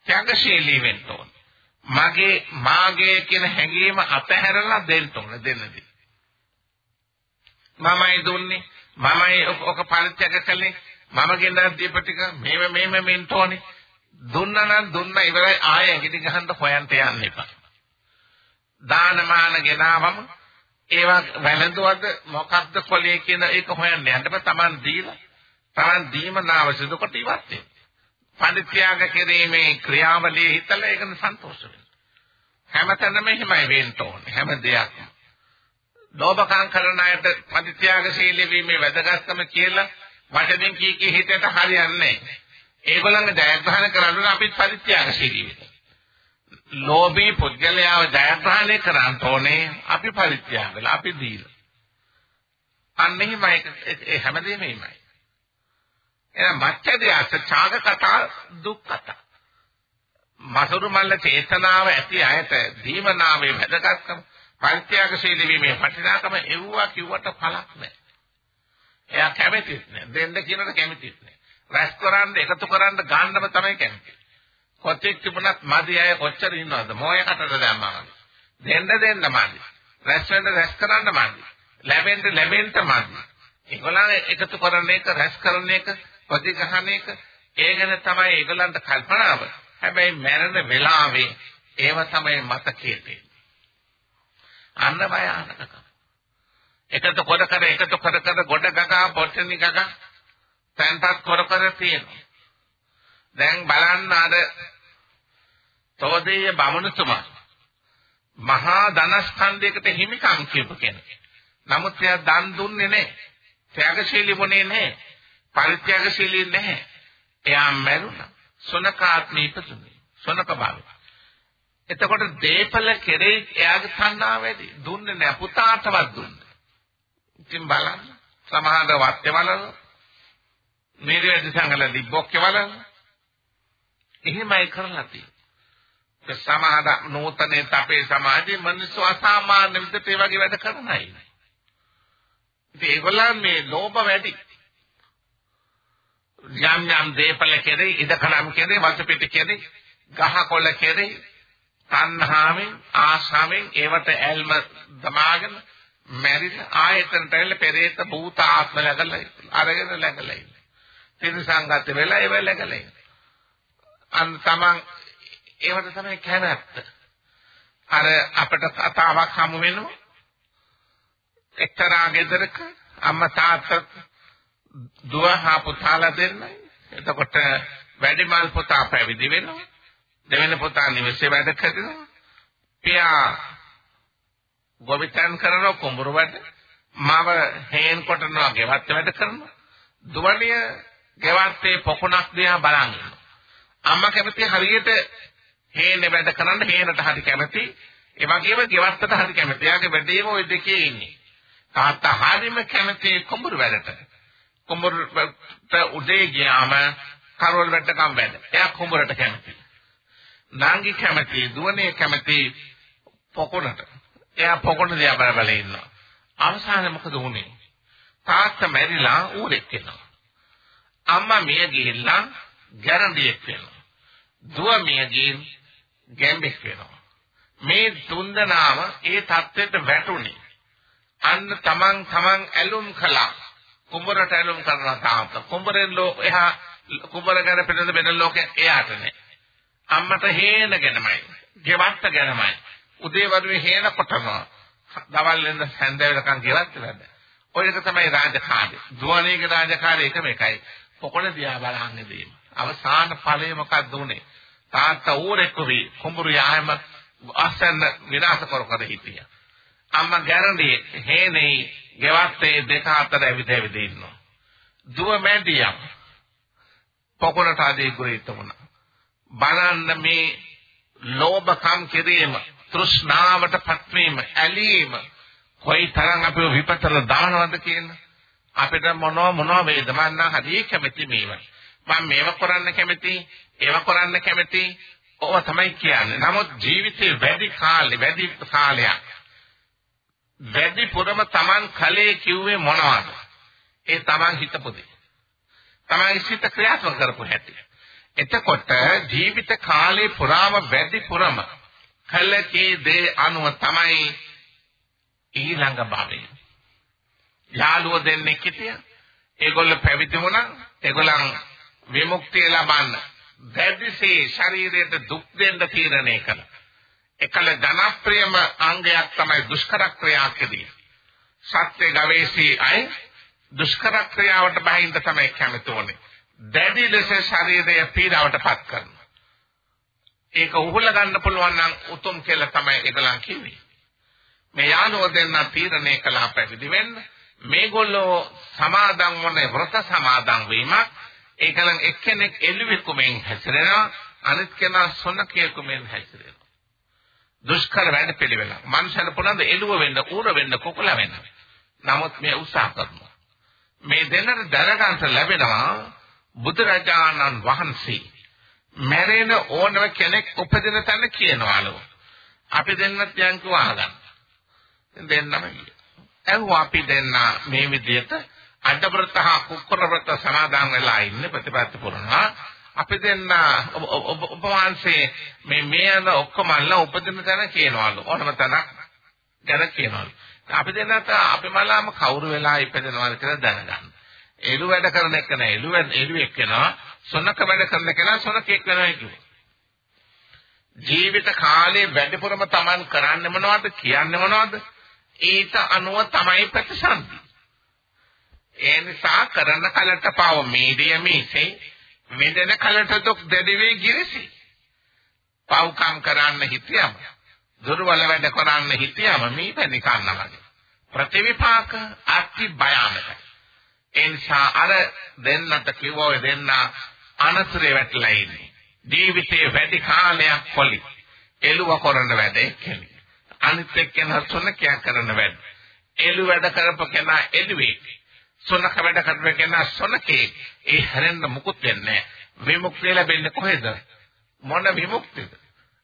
S2: ත්‍යාගශීලී වෙන්න ඕන. මගේ මාගේ කියන හැඟීම අතහැරලා දෙන්න ඕන දෙන්නදී. මමයි දුන්නේ මමයි ඔක පරිත්‍යාග කළේ මම ගෙනත් දීප ටික මේව මේව මෙන්න ඕනේ. දුන්නා නම් දුන්නා ඉවරයි ආයෙ ඇඟිලි ගහන්න හොයන්ට යන්න එපා. දානමාන ගෙනාවම ඒවා වැළඳුවද මොකක්ද කොලේ කියන ඒක හොයන්න යන්න බෑ Taman දීලා Taman දීම නාවසිත කොට ඉවත් වෙන්න. පරිත්‍යාග කිරීමේ ක්‍රියාවලිය හිතලා ඒකන සන්තෝෂ වෙන්න. හැමතැනම එහෙමයි වෙන්න ඕනේ හැම දෙයක්ම. ලෝභකම් කරන අයට පරිත්‍යාගශීලී වීමේ වැදගත්කම කියලා වචනෙන් කී කී හිතට හරියන්නේ නැහැ. ඒගොල්ලන්ගේ ජයග්‍රහණ කරන්න අපිත් පරිත්‍යාගශීලී වෙන්න. ලෝභී පුද්ගලයාව ජයග්‍රහණය කරන්න ඕනේ අපි පරිත්‍යාගලා අපි දීලා. අන්න එහෙමයි ඒ හැමදේම එහෙමයි. එහෙනම් මච්ඡදයාස ඡාග කතා දුක් කතා. මසුරු මල්ල චේතනාව ඇති අයට දීමනාවේ වැදගත්කම පරිත්‍යාගශීලී වීමේ වටිනාකම එව්වා කිව්වට පළක් නැහැ. එයා කැමතිත් නැහැ. දෙන්න කියනට කැමතිත් නැහැ. රැස් කරන්න එකතු කරන්න ගන්නම තමයි කැමති. කොච්චර තිබුණත් මදි අය කොච්චර ඉන්නවද? මොයකටද දැම්මම. දෙන්න දෙන්න මදි. රැස් වෙන්න රැස් කරන්න මදි. ලැබෙන්න ලැබෙන්න මදි. ඒගොල්ලන් එකතු කරන එක රැස් කරන එක ප්‍රතිගහන එක ඒ ගැන තමයි ඒගොල්ලන්ට කල්පනාව. හැබැයි මැරෙන වෙලාවේ ඒව තමයි මතකයේ තියෙන්නේ. අන්න භයානකකම. එකතු කර කර එකතු කර කර ගොඩ ගගා පොට්ටනි ගගා තැන්පත් කර කර තියෙනවා. දැන් බලන්න අර තෝදේය බමුණුතුමා මහා ධනස්කන්ධයකට හිමිකම් කියපු කෙනෙක්. නමුත් එයා දන් දුන්නේ නැහැ. ත්‍යාගශීලී වුණේ නැහැ. පරිත්‍යාගශීලී නැහැ. එයා මැරුණා. සොනකාත්මී ඉපදුනේ. සොනක භාවය. එතකොට දීපල කෙරේ එයාගේ තණ්හාව වැඩි. දුන්නේ නැහැ. පුතාටවත් දුන්නේ. ඉතින් බලන්න. සමහර වත්තේ වලන මේරෙදි සංගල දිබ්බොක්කේ වලන එහෙමයි කරලා තියෙන්නේ. සමාද නූතනේ අපේ සමාජයේ මිනිස්සු අසාමාන්‍ය විදිහට ඒ වගේ වැඩ කරන අය. ඉතින් ඒගොල්ලන් මේ ලෝභ වැඩි. යම් යම් දේපල කෙරේ ඉදකලම් කෙරේ වතුපිට කෙරේ ගහකොළ කෙරේ තණ්හාවෙන් ආශාවෙන් ඒවට ඇල්ම දමාගෙන මැරිල ආයතනට එල්ල පෙරේත භූත ආත්ම ලැගලා අරගෙන ලැගලා ඉන්නේ. තිරසංගත වෙලා ඒව ලැගලා ඉන්නේ. අන් තමන් ඒවට තමයි කැමැත්ත. අර අපිට කතාවක් හමු වෙනවා. එක්තරා ගෙදරක අම්මා තාත්තා දුව හා පුතාලා දෙන්නයි. එතකොට වැඩිමල් පුතා පැවිදි වෙනවා. දෙවෙනි පුතා නිවසේ වැඩ කරනවා. පියා ගොවිතැන් කරනවා කුඹුරු වැඩ. මව හේන් කොටනවා ගෙවත් වැඩ කරනවා. දුවණිය ගෙවත්තේ පොකුණක් දිහා බලන් ඉන්නවා. අම්මා කැමති හරියට හේනේ වැඩ කරන්න හේනට හරි කැමති. ඒ වගේම ගෙවත්තට හරි කැමති. එයාගේ වැඩේම ওই දෙකේ ඉන්නේ. තාත්තා හරිම කැමති කුඹුරු වැඩට. කුඹුරුට උදේ ගියාම කරවල වැටකම් වැඩ. එයා කුඹුරට කැමති. නාංගි කැමති, දුවනේ කැමති පොකොණට. එයා පොකොණ දිහා බල බල ඉන්නවා. අවසානයේ මොකද වුනේ? තාත්තා මැරිලා ඌරෙක් වෙනවා. අම්මා මිය ගිහිල්ලා ගැරන්ඩියෙක් වෙනවා. දුව මියගින් ගැම්බෙක් වෙනවා. මේ තුන්දනාම ඒ தත්වෙට වැටුනේ. අන්න තමන් තමන් ඇලුම් කළා. කුඹරට ඇලුම් කරනවා තාම. කුඹරෙන් ලෝ එහා කුඹර ගැන පිටත වෙන ලෝකේ එයාට නෑ. අම්මට හේනගෙනමයි. ගෙවත්ත ගැනමයි. උදේ වරුවේ හේන කොටනවා. දවල් වෙන හැන්ද වෙනකන් ගෙවත්ත වැඩ. ඔය එක තමයි රාජකාරිය. දුවණේක රාජකාරිය එකම එකයි. පොකොණ දිහා බලන්නේ දීම. අවසාන ඵලය මොකක්ද උනේ? තාත්තා ඌරෙක් වී කුඹුරු යාම අසන්න විනාශ කර කර හිටියා. අම්මා ගැරන්ඩි හේනේ ගෙවත්තේ දෙක අතර ඇවිද ඇවිද ඉන්නවා. දුව මැඩියම් පොකොණට ආදී ගුරිත වුණා. බලන්න මේ ලෝභකම් කිරීම, තෘෂ්ණාවට පත්වීම, ඇලීම කොයි තරම් අපිව විපතල දානවද කියන අපිට මොනවා මොනවා වේද මන්න හරිය කැමති මේවා. මම මේව කරන්න කැමති, ඒව කරන්න කැමති. ඕව තමයි කියන්නේ. නමුත් ජීවිතේ වැඩි කාලේ වැඩි කාලයක් වැඩි පුරම Taman කලේ කිව්වේ මොනවද? ඒ Taman හිතපු දේ. Taman සිත ක්‍රියාත්මක කරපු හැටි. එතකොට ජීවිත කාලේ පුරාම වැඩි පුරම කලකේ දේ අනුව තමයි ඊළඟ භවය. යාළුවෝ දෙන්නෙක් හිටියා. ඒගොල්ලෝ පැවිදි වුණා. ඒගොල්ලන් විමුක්තිය ලබන්න දැඩිසේ ශරීරයට දුක් දෙන්න තීරණය කළා. එකල ජනප්‍රියම අංගයක් තමයි දුෂ්කර ක්‍රියා කිරීම. සත්‍ය ගවේෂී අය දුෂ්කර ක්‍රියාවට බහින්න තමයි කැමති වුනේ. දැඩි ලෙස ශරීරය පීඩාවට පත් කරනවා. ඒක උහුල ගන්න පුළුවන් නම් උතුම් කියලා තමයි ඒගොල්ලන් කිව්වේ. මේ යාළුවෝ දෙන්න තීරණය කළා පැවිදි වෙන්න. මේගොල්ලෝ සමාදන් වුණේ වෘත සමාදන් වීමක් ඒකලන් එක්කෙනෙක් එළුවෙකුමෙන් හැසිරෙනවා අනිත් කෙනා සොනකයෙකුමෙන් හැසිරෙනවා දුෂ්කර වැඩ පිළිවෙල මනුෂ්‍යන පුළඳ එළුව වෙන්න ඌර වෙන්න කුකුල වෙන්න. නමුත් මේ උත්සාහ කරනවා. මේ දෙන්නට දැනගන්න ලැබෙනවා බුදුරජාණන් වහන්සේ. මැරෙන ඕනම කෙනෙක් උපදින තැන කියනවාලු. අපි දෙන්නත් යන්කෝ අහගන්න. දෙන්නම ඇහුවා අපි දෙන්න මේ විදිහට අඩවෘත හා කුක්කර වෘත සමාදන් වෙලා ඉන්නේ ප්‍රතිපත්ති පුරනවා. අපි දෙන්න ඔබ වහන්සේ මේ මේ යන ඔක්කොම අල්ල උපදින තැන කියනවලු. ඕනම තැනක් ගැන කියනවලු. අපි දෙන්නත් අපි මලාම කවුරු වෙලා ඉපදෙනවද කියලා දැනගන්න. එළු වැඩ කරන එක නෑ. එළු එළුවෙක් වෙනවා. සොනක වැඩ කරන කෙනා සොනකෙක් වෙනවා කියන්නේ ජීවිත කාලේ වැඩිපුරම Taman කරන්නේ මොනවද කියන්නේ මොනවද? ඊට අනුව තමයි ප්‍රතිසන්දි. ඒ නිසා කරන කලට පව මීඩිය මේසේ මෙදෙන කලට දුක් දෙදිවේ ගිරසි. පව්කම් කරන්න හිතියම දුර්වල වැඩ කරන්න හිතියම මීප නිකන්න වගේ. ප්‍රතිවිපාක අති භයානකයි. ඒ නිසා අර දෙන්නට කිව්වෝ දෙන්න අනතුරේ වැටලා ඉන්නේ. ජීවිතේ වැඩි කාලයක් කොලි. එළුව කරන වැඩ එක්කෙනෙක්. අනිත් එක්කෙනා සොනකයක් කරන වැඩ. එළු වැඩ කරප කෙනා එළුවේ. සොනක වැඩ කරප කෙනා සොනකේ. ඒ හැරෙන්න මුකුත් වෙන්නේ විමුක්තිය ලැබෙන්නේ කොහෙද? මොන විමුක්තියද?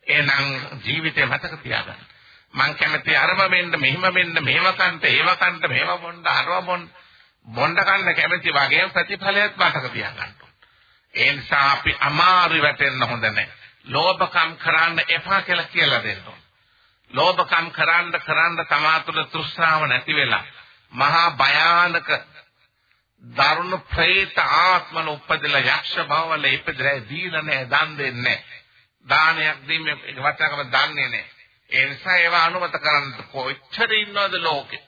S2: එහෙනම් ජීවිතේ මතක තියාගන්න. මං කැමති අරම වෙන්න මෙහිම වෙන්න මේව කන්ට ඒව කන්ට මේව බොන්න අරව බොන්න බොන්න කන්න කැමති වගේ ප්‍රතිඵලයක් මතක තියාගන්න. ඒ නිසා අපි අමාරු වැටෙන්න හොඳ නැහැ. ලෝභකම් කරන්න එපා කියලා කියලා දෙන්න ඕන. ලෝභකම් කරන්න කරන්න තමා තුළ තෘෂ්ණාව නැති වෙලා මහා භයානක දරුණු ප්‍රේත ආත්මන උපදලා යක්ෂ භවවල ඉපදලා දීලා නැහැ දන් දෙන්නේ දානයක් දීමේ වටකම දන්නේ නැහැ. ඒ නිසා ඒවා අනුමත කරන්න කොච්චර ඉන්නවද ලෝකේ?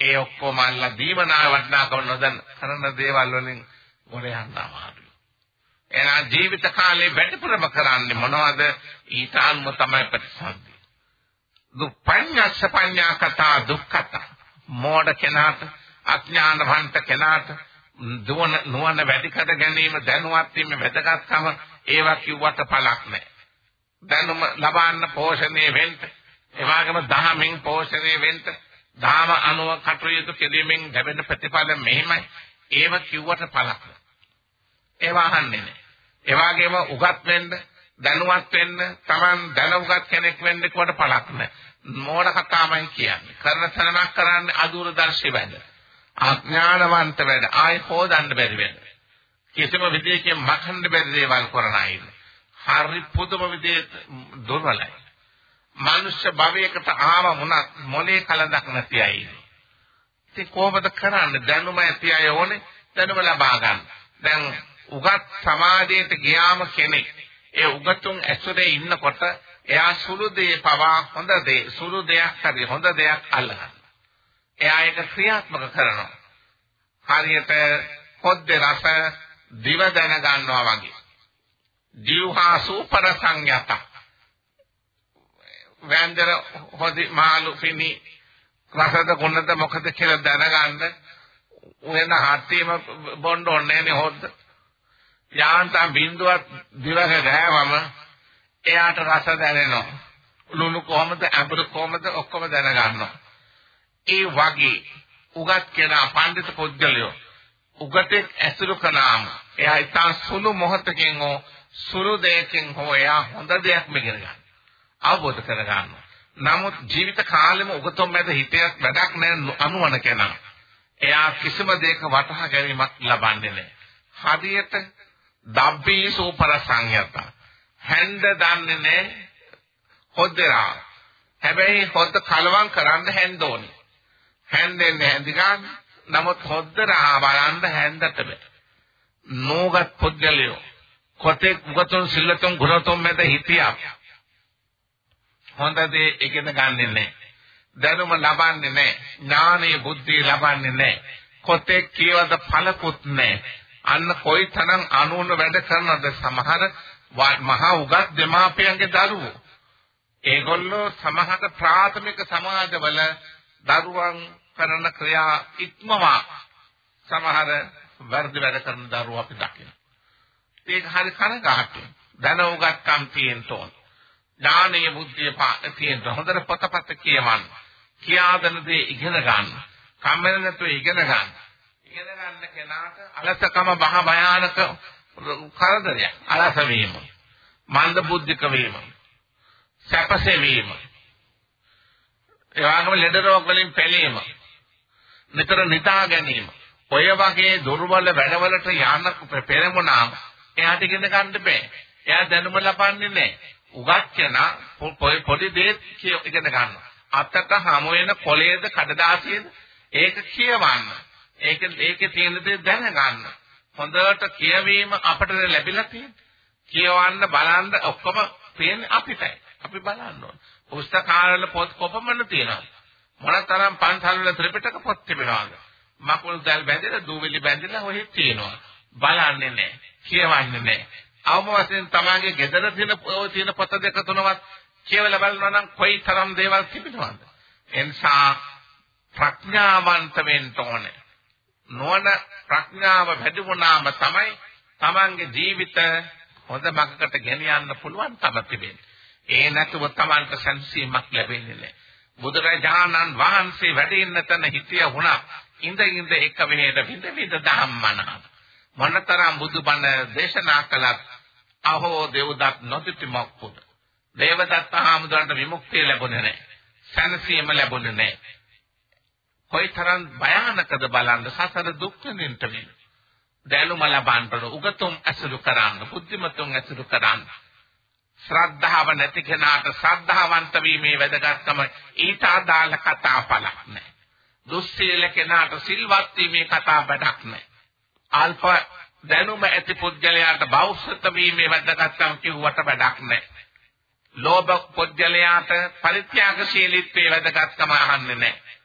S2: ඒ ඔක්කොම අල්ලා දීමනා වටනාකම නොදන්න. කරන දේවල් වලින් ගොඩ යන්න අමාරුයි. එහෙනම් ජීවිත කාලේ වැඩිපුරම කරන්නේ මොනවද? ඊට අනුව තමයි ප්‍රතිසන්දි දුප්පඤ්ඤස්ස පඤ්ඤා කතා දුක්ඛත. මෝඩ කෙනාට අඥානවන්ත කෙනාට දුවන නුවණ වැඩි කර ගැනීම දැනුවත් වීම වැදගත්කම ඒවා කිව්වට පළක් නැහැ දැනුම ලබන්න පෝෂණය වෙන්න එවාගම දහමින් පෝෂණය වෙන්න ධාම අනුව කටයුතු කිරීමෙන් ලැබෙන ප්‍රතිඵල මෙහිමයි ඒව කිව්වට පළක් ඒවා අහන්නේ නැහැ එවාගේම උගත් වෙන්න දැනුවත් වෙන්න Taman දැනුගත් කෙනෙක් වෙන්න කොට පළක් නැහැ. මෝඩ කතාමයි කියන්නේ. කරන තරමක් කරන්නේ අදූරදර්ශී වැඩ. අඥානවන්ත වැඩ. ආයි හොදන්න බැරි වැඩ. කිසිම විදියකින් මකන්න බැරි දේවල් කරන අය. හරි පුදුම විදිහට දුර්වලයි. මනුෂ්‍ය භවයකට ආව මොනක් මොලේ කලඳක් නැති අය ඉන්නේ. ඉතින් කොහොමද කරන්නේ? දැනුම ඇති අය ඕනේ දැනුම ලබා ගන්න. දැන් උගත් සමාජයට ගියාම කෙනෙක් ඒ උගතුන් ඇසුරේ ඉන්නකොට එයා සුළු දේ පවා හොඳ දේ සුළු දෙයක් හරි හොඳ දෙයක් අල්ලගන්න. එයා ඒක ක්‍රියාත්මක කරනවා. හරියට පොද්දේ රස දිව දැන ගන්නවා වගේ. ජීවහා සූපර සංයත. වෑන්දර හොදි මාළු පිනි රසද කොන්නද මොකද කියලා දැනගන්න වෙන හත්තියම බොන්න ඕනේ නේ හොද්ද. යාන්තම් බින්දුවක් දිවක ගෑවම එයාට රස දැනෙනවා. ලුණු කොහමද අඹුරු කොහමද ඔක්කොම දැනගන්නවා. ඒ වගේ උගත් කෙනා පඬිත පුද්ගලයෝ උගතෙක් ඇසුරු කළාම එයා ඉතා සුළු මොහොතකින් හෝ සුළු දෙයකින් හෝ එයා හොඳ දෙයක් මෙගෙන ගන්න. අවබෝධ කර ගන්නවා. නමුත් ජීවිත කාලෙම උගතොම් මැද හිතයක් වැඩක් නැහැ අනුවන කෙනා. එයා කිසිම දෙයක වටහා ගැනීමක් ලබන්නේ නැහැ. හදියට දබ්බී සූපර සංයත. හැන්ද දන්නේ නැහැ හොද්දරා. හැබැයි හොද්ද කලවම් කරන්න හැන්ද ඕනේ. හැන්දෙන්නේ හැඳි ගන්න. නමුත් හොද්දරා බලන්න හැන්දට බෑ. නෝගත් පුද්ගලයෝ කොතෙක් මුගතුන් සිල්ලතුන් ගුණතුන් මැද හිටියා. හොඳ දේ ඉගෙන ගන්නෙ නැහැ. දැනුම ලබන්නේ නැහැ. ඥානෙ බුද්ධිය ලබන්නේ නැහැ. කොතෙක් කියවද ඵලකුත් නැහැ. අන්න කොයිතරම් අනුන වැඩ කරනවද සමහර මහා උගත් දෙමාපියන්ගේ දරුවෝ. ඒගොල්ලෝ සමහර ප්‍රාථමික සමාජවල දරුවන් කරන ක්‍රියා ඉක්මවා සමහර වර්ධ වැඩ කරන දරුවෝ අපි දකිනවා. ඒක හරි කනගාටුයි. දැන උගත්කම් තියෙන්න ඕන. ඥානීය බුද්ධිය තියෙන්න හොඳට පොතපත කියවන්න. කියාදෙන දේ ඉගෙන ගන්න. කම්මැලි නැතුව ඉගෙන ගන්න. ඉගෙන ගන්න කෙනාට අලසකම බහ භයානක කරදරයක්. අලස වීම. මන්ද බුද්ධික වීම. සැපසේ වීම. ඒ වගේම ලෙඩ රෝග වලින් පැලීම. නිතර නිදා ගැනීම. ඔය වගේ දුර්වල වැඩවලට යන්න පෙරමුණාම එයාට ඉගෙන ගන්න බෑ. එයා දැනුම ලබන්නේ නැහැ. උගත් කෙනා පොඩි දේ ඉගෙන ගන්නවා. අතට හමු වෙන කොලේද කඩදාසියද ඒක කියවන්න. ඒක ඒකේ තියෙන දේ දැනගන්න. හොඳට කියවීම අපිට ලැබිලා තියෙන්නේ. කියවන්න බලන්න ඔක්කොම තියෙන්නේ අපිටයි. අපි බලන්න ඕන. පුස්තකාලවල පොත් කොපමණ තියෙනවද? මොනතරම් පන්සල් වල ත්‍රිපිටක පොත් තිබෙනවද? මකුළු දැල් බැඳලා දූවිලි බැඳලා ඔහෙ තියෙනවා. බලන්නේ නැහැ. කියවන්නේ නැහැ. අවම වශයෙන් තමන්ගේ ගෙදර තියෙන ඔය තියෙන පොත දෙක තුනවත් කියවලා බලනවා නම් කොයි තරම් දේවල් තිබෙනවද? එනිසා ප්‍රඥාවන්ත වෙන්න ඕනේ. නොවන ප්‍රඥාව වැඩි වුණාම තමයි තමන්ගේ ජීවිත හොඳ මඟකට ගෙනියන්න පුළුවන්කම තිබෙන්නේ. ඒ නැතුව තමන්ට සංසීමක් ලැබෙන්නේ නැහැ. බුදුරජාණන් වහන්සේ වැඩ ඉන්න තැන හිටිය වුණා ඉඳ ඉඳ එක වෙහෙට විඳ විඳ ධම්මනා. මොනතරම් බුදුබණ දේශනා කළත් අහෝ දෙව්දත් නොතිති මොක්කුද. දේවදත්ත හාමුදුරන්ට විමුක්තිය ලැබුණේ නැහැ. සංසීම ලැබුණේ නැහැ. කොයිතරම් භයානකද බලන්න සසර දුක් විඳින්න වෙන. දැනුම ලබන්න උගතුම් ඇසුරු කරන්න, බුද්ධිමතුන් ඇසුරු කරන්න. ශ්‍රද්ධාව නැති කෙනාට ශ්‍රද්ධාවන්ත වීමේ වැදගත්කම ඊට අදාළ කතා පළක් නැහැ. දුස්සීල කෙනාට සිල්වත් වීමේ කතා බඩක් නැහැ. අල්ප දැනුම ඇති පුද්ගලයාට බෞද්ධ වීමේ වැදගත්කම කිව්වට බඩක් නැහැ. ලෝභ පුද්ගලයාට පරිත්‍යාගශීලීත්වයේ වැදගත්කම අහන්නේ නැහැ.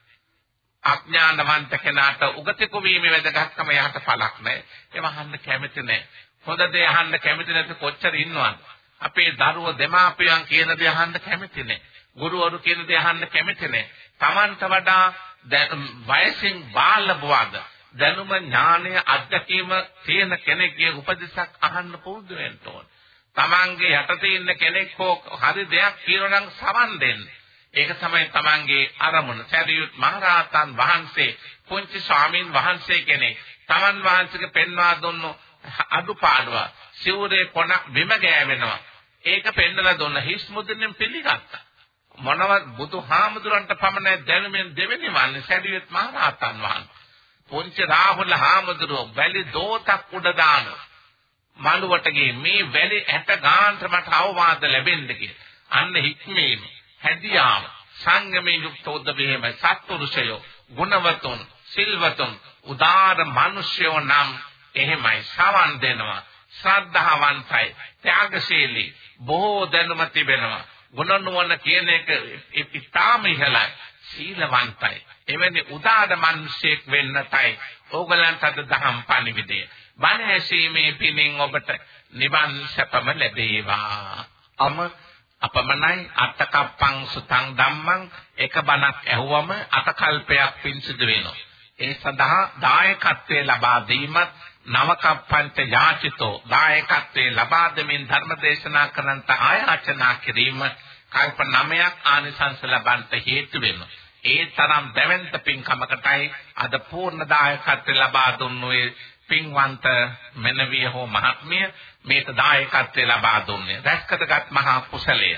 S2: අඥානවන්ත කෙනාට උගතෙකු වීමේ වැදගත්කම යහට පළක් නැහැ. ඒව අහන්න කැමති නැහැ. හොඳ දේ අහන්න කැමති නැති කොච්චර ඉන්නවද? අපේ දරුවෝ දෙමාපියන් කියන දේ අහන්න කැමති නැහැ. ගුරුවරු කියන දේ අහන්න කැමති නැහැ. Tamanta වඩා වයසින් බාල බවද දැනුම ඥානය අත්දැකීම තියෙන කෙනෙක්ගේ උපදෙසක් අහන්න පුරුදු වෙන්න ඕන. Tamange යටතේ ඉන්න කෙනෙක් හෝ හරි දෙයක් කියනවා නම් සමන් දෙන්න. ඒක තමයි Tamange අරමුණ. සරියුත් මහරහතන් වහන්සේ පුංචි ස්වාමීන් වහන්සේ කෙනෙක්. Taman වහන්සේගේ පෙන්වා දුන්නු අඩුපාඩුව. සිවුරේ කොනක් බිම ගෑවෙනවා. ඒක පෙන්නලා දුන්න හිස් මුදුන්ෙන් පිළිගත්තා. මොනවත් බුදුහාමුදුරන්ට පමණ දැනුමෙන් දෙවෙනි වන්නේ සරියුත් මහරහතන් වහන්සේ. පුංචි රාහුල හාමුදුරුවෝ වැලි දෝතක් උඩ දානවා. මළුවට ගියේ මේ වැලේ ඇට ගාන්ට මට අවවාද ලැබෙන්න කියලා. අන්න හික්මීම, හැදියාව, සංගමේ යුක්තෝද වේම සත්පුරුෂයෝ, ගුණවතුන්, සිල්වතුන්, උදාර මිනිසයෝ නම් එහෙමයි සවන් දෙනවා. ශ්‍රද්ධාවන්තයි, ත්‍යාගශීලී, බොහෝ දැනුම තිබෙනවා. ගුණ නුවණ කියන එක ඉතාම ඉහළයි. සීලවන්තයි. එවැනි උදාර මිනිසෙක් වෙන්නටයි ඕගලන්ට අද දහම් පණිවිඩය. බණ ඇසීමේ පිණින් ඔබට නිවන් සැපම ලැබේවා. අම අපමණයි අත්තකප්පං සුතං ධම්මං එක බණක් ඇහුවම අතකල්පයක් පින් සිදු වෙනවා. ඒ සඳහා දායකත්වයේ ලබා දීමත් නවකප්පන්ත යාචිතෝ දායකත්වයේ ලබා දෙමින් ධර්ම දේශනා කරන්ට ආයාචනා කිරීම කල්ප 9ක් ආනිසංස ලබන්ට හේතු වෙනවා. ඒ තරම් දැවැන්ත පින්කමකටයි අද පූර්ණ දායකත්වය ලබා දුන්නේ පින්වන්ත මෙනවිය හෝ මහත්මිය මේට දායකත්වය ලබා දුන්නේ. රැස්කතගත් මහා කුසලය.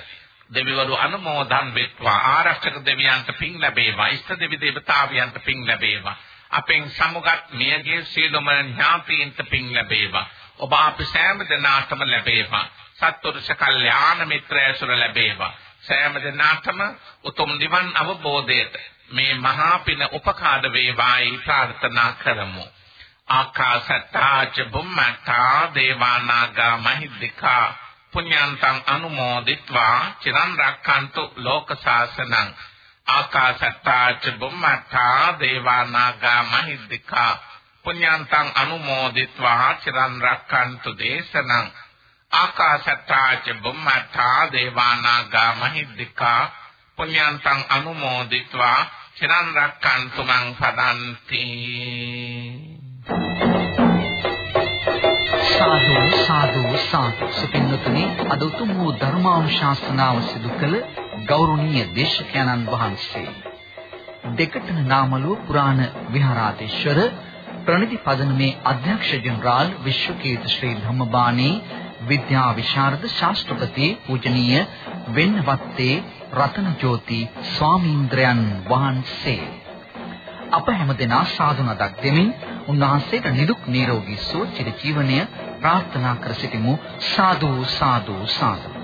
S2: දෙවිවරු අනුමෝදන් වෙත්වා ආරක්ෂක දෙවියන්ට පින් ලැබේවා. ඉෂ්ට දෙවි දේවතාවයන්ට පින් ලැබේවා. අපෙන් සමුගත් මියගේ සියලුම ඥාතීන්ට පින් ලැබේවා. ඔබ අප සෑම දිනාටම ලැබේවා. සත්පුරුෂ කල්යාණ මිත්‍ර ඇසුර ලැබේවා. සෑම දිනාටම උතුම් නිවන් අවබෝධයට මේ මහා පින උපකාර වේවායි ප්‍රාර්ථනා කරමු. ආකාශත්තා ච බුම්මත්තා දේවානාගා මහිද්దికා පුඤ්ඤන්තං අනුමෝදිත්වා චිරන් රක්칸තු ලෝක සාසනං ආකාශත්තාච බුම්මත්තා දේවානාගා මහිද්దికා පුඤ්ඤාන්තං අනුමෝදිත්වා චිරන් රක්칸තු දේශනං ආකාශත්තාච බුම්මත්තා දේවානාගා මහිද්దికා පුඤ්ඤාන්තං අනුමෝදිත්වා චිරන් රක්칸තු මං පදන්ති
S1: සාදු සාදු සාදු. සුපින්නතුනි අද උතුම් වූ ධර්මානුශාසනාව සිදු කළ ගෞරවනීය දේශකයන්න් වහන්සේ. දෙකටන නාමලුව පුරාණ විහාරාධීශවර ප්‍රණිති පදනමේ අධ්‍යක්ෂ ජෙනරාල් විශ්වකීර්ති ශ්‍රී ධම්මබාණී විද්‍යා විශාරද ශාස්ත්‍රපති පූජනීය වෙන්නවත්තේ රතනජෝති ස්වාමීන්ද්‍රයන් වහන්සේ. අප හැමදෙනා සාදු නදක් දෙමින් උන්වහන්සේට නිදුක් නිරෝගී සුව චිර ජීවනය ප්‍රාර්ථනා කර සිටිමු. සාදු සාදු සාදු.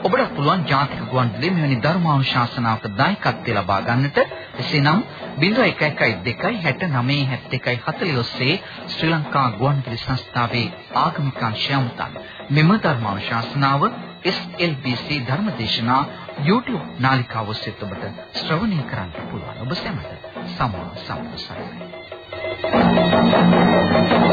S1: ඔබට පුළුවන් ජාතික ගුවන්විදුලියේ මෙවැනි ධර්මානුශාසනාවක දායකත්වය ලබා ගන්නට. එසේනම් 0112697140 ඔස්සේ ශ්‍රී ලංකා ගුවන්විදුලි සංස්ථාවේ ආගමික අංශය අමතන් මෙම ධර්මානුශාසනාව SLBC ධර්මදේශනා YouTube නාලිකාව ඔස්සේ ඔබට ශ්‍රවණය කරන්න පුළුවන්. ඔබ සැමට සම්මා සම්පූර්ණයි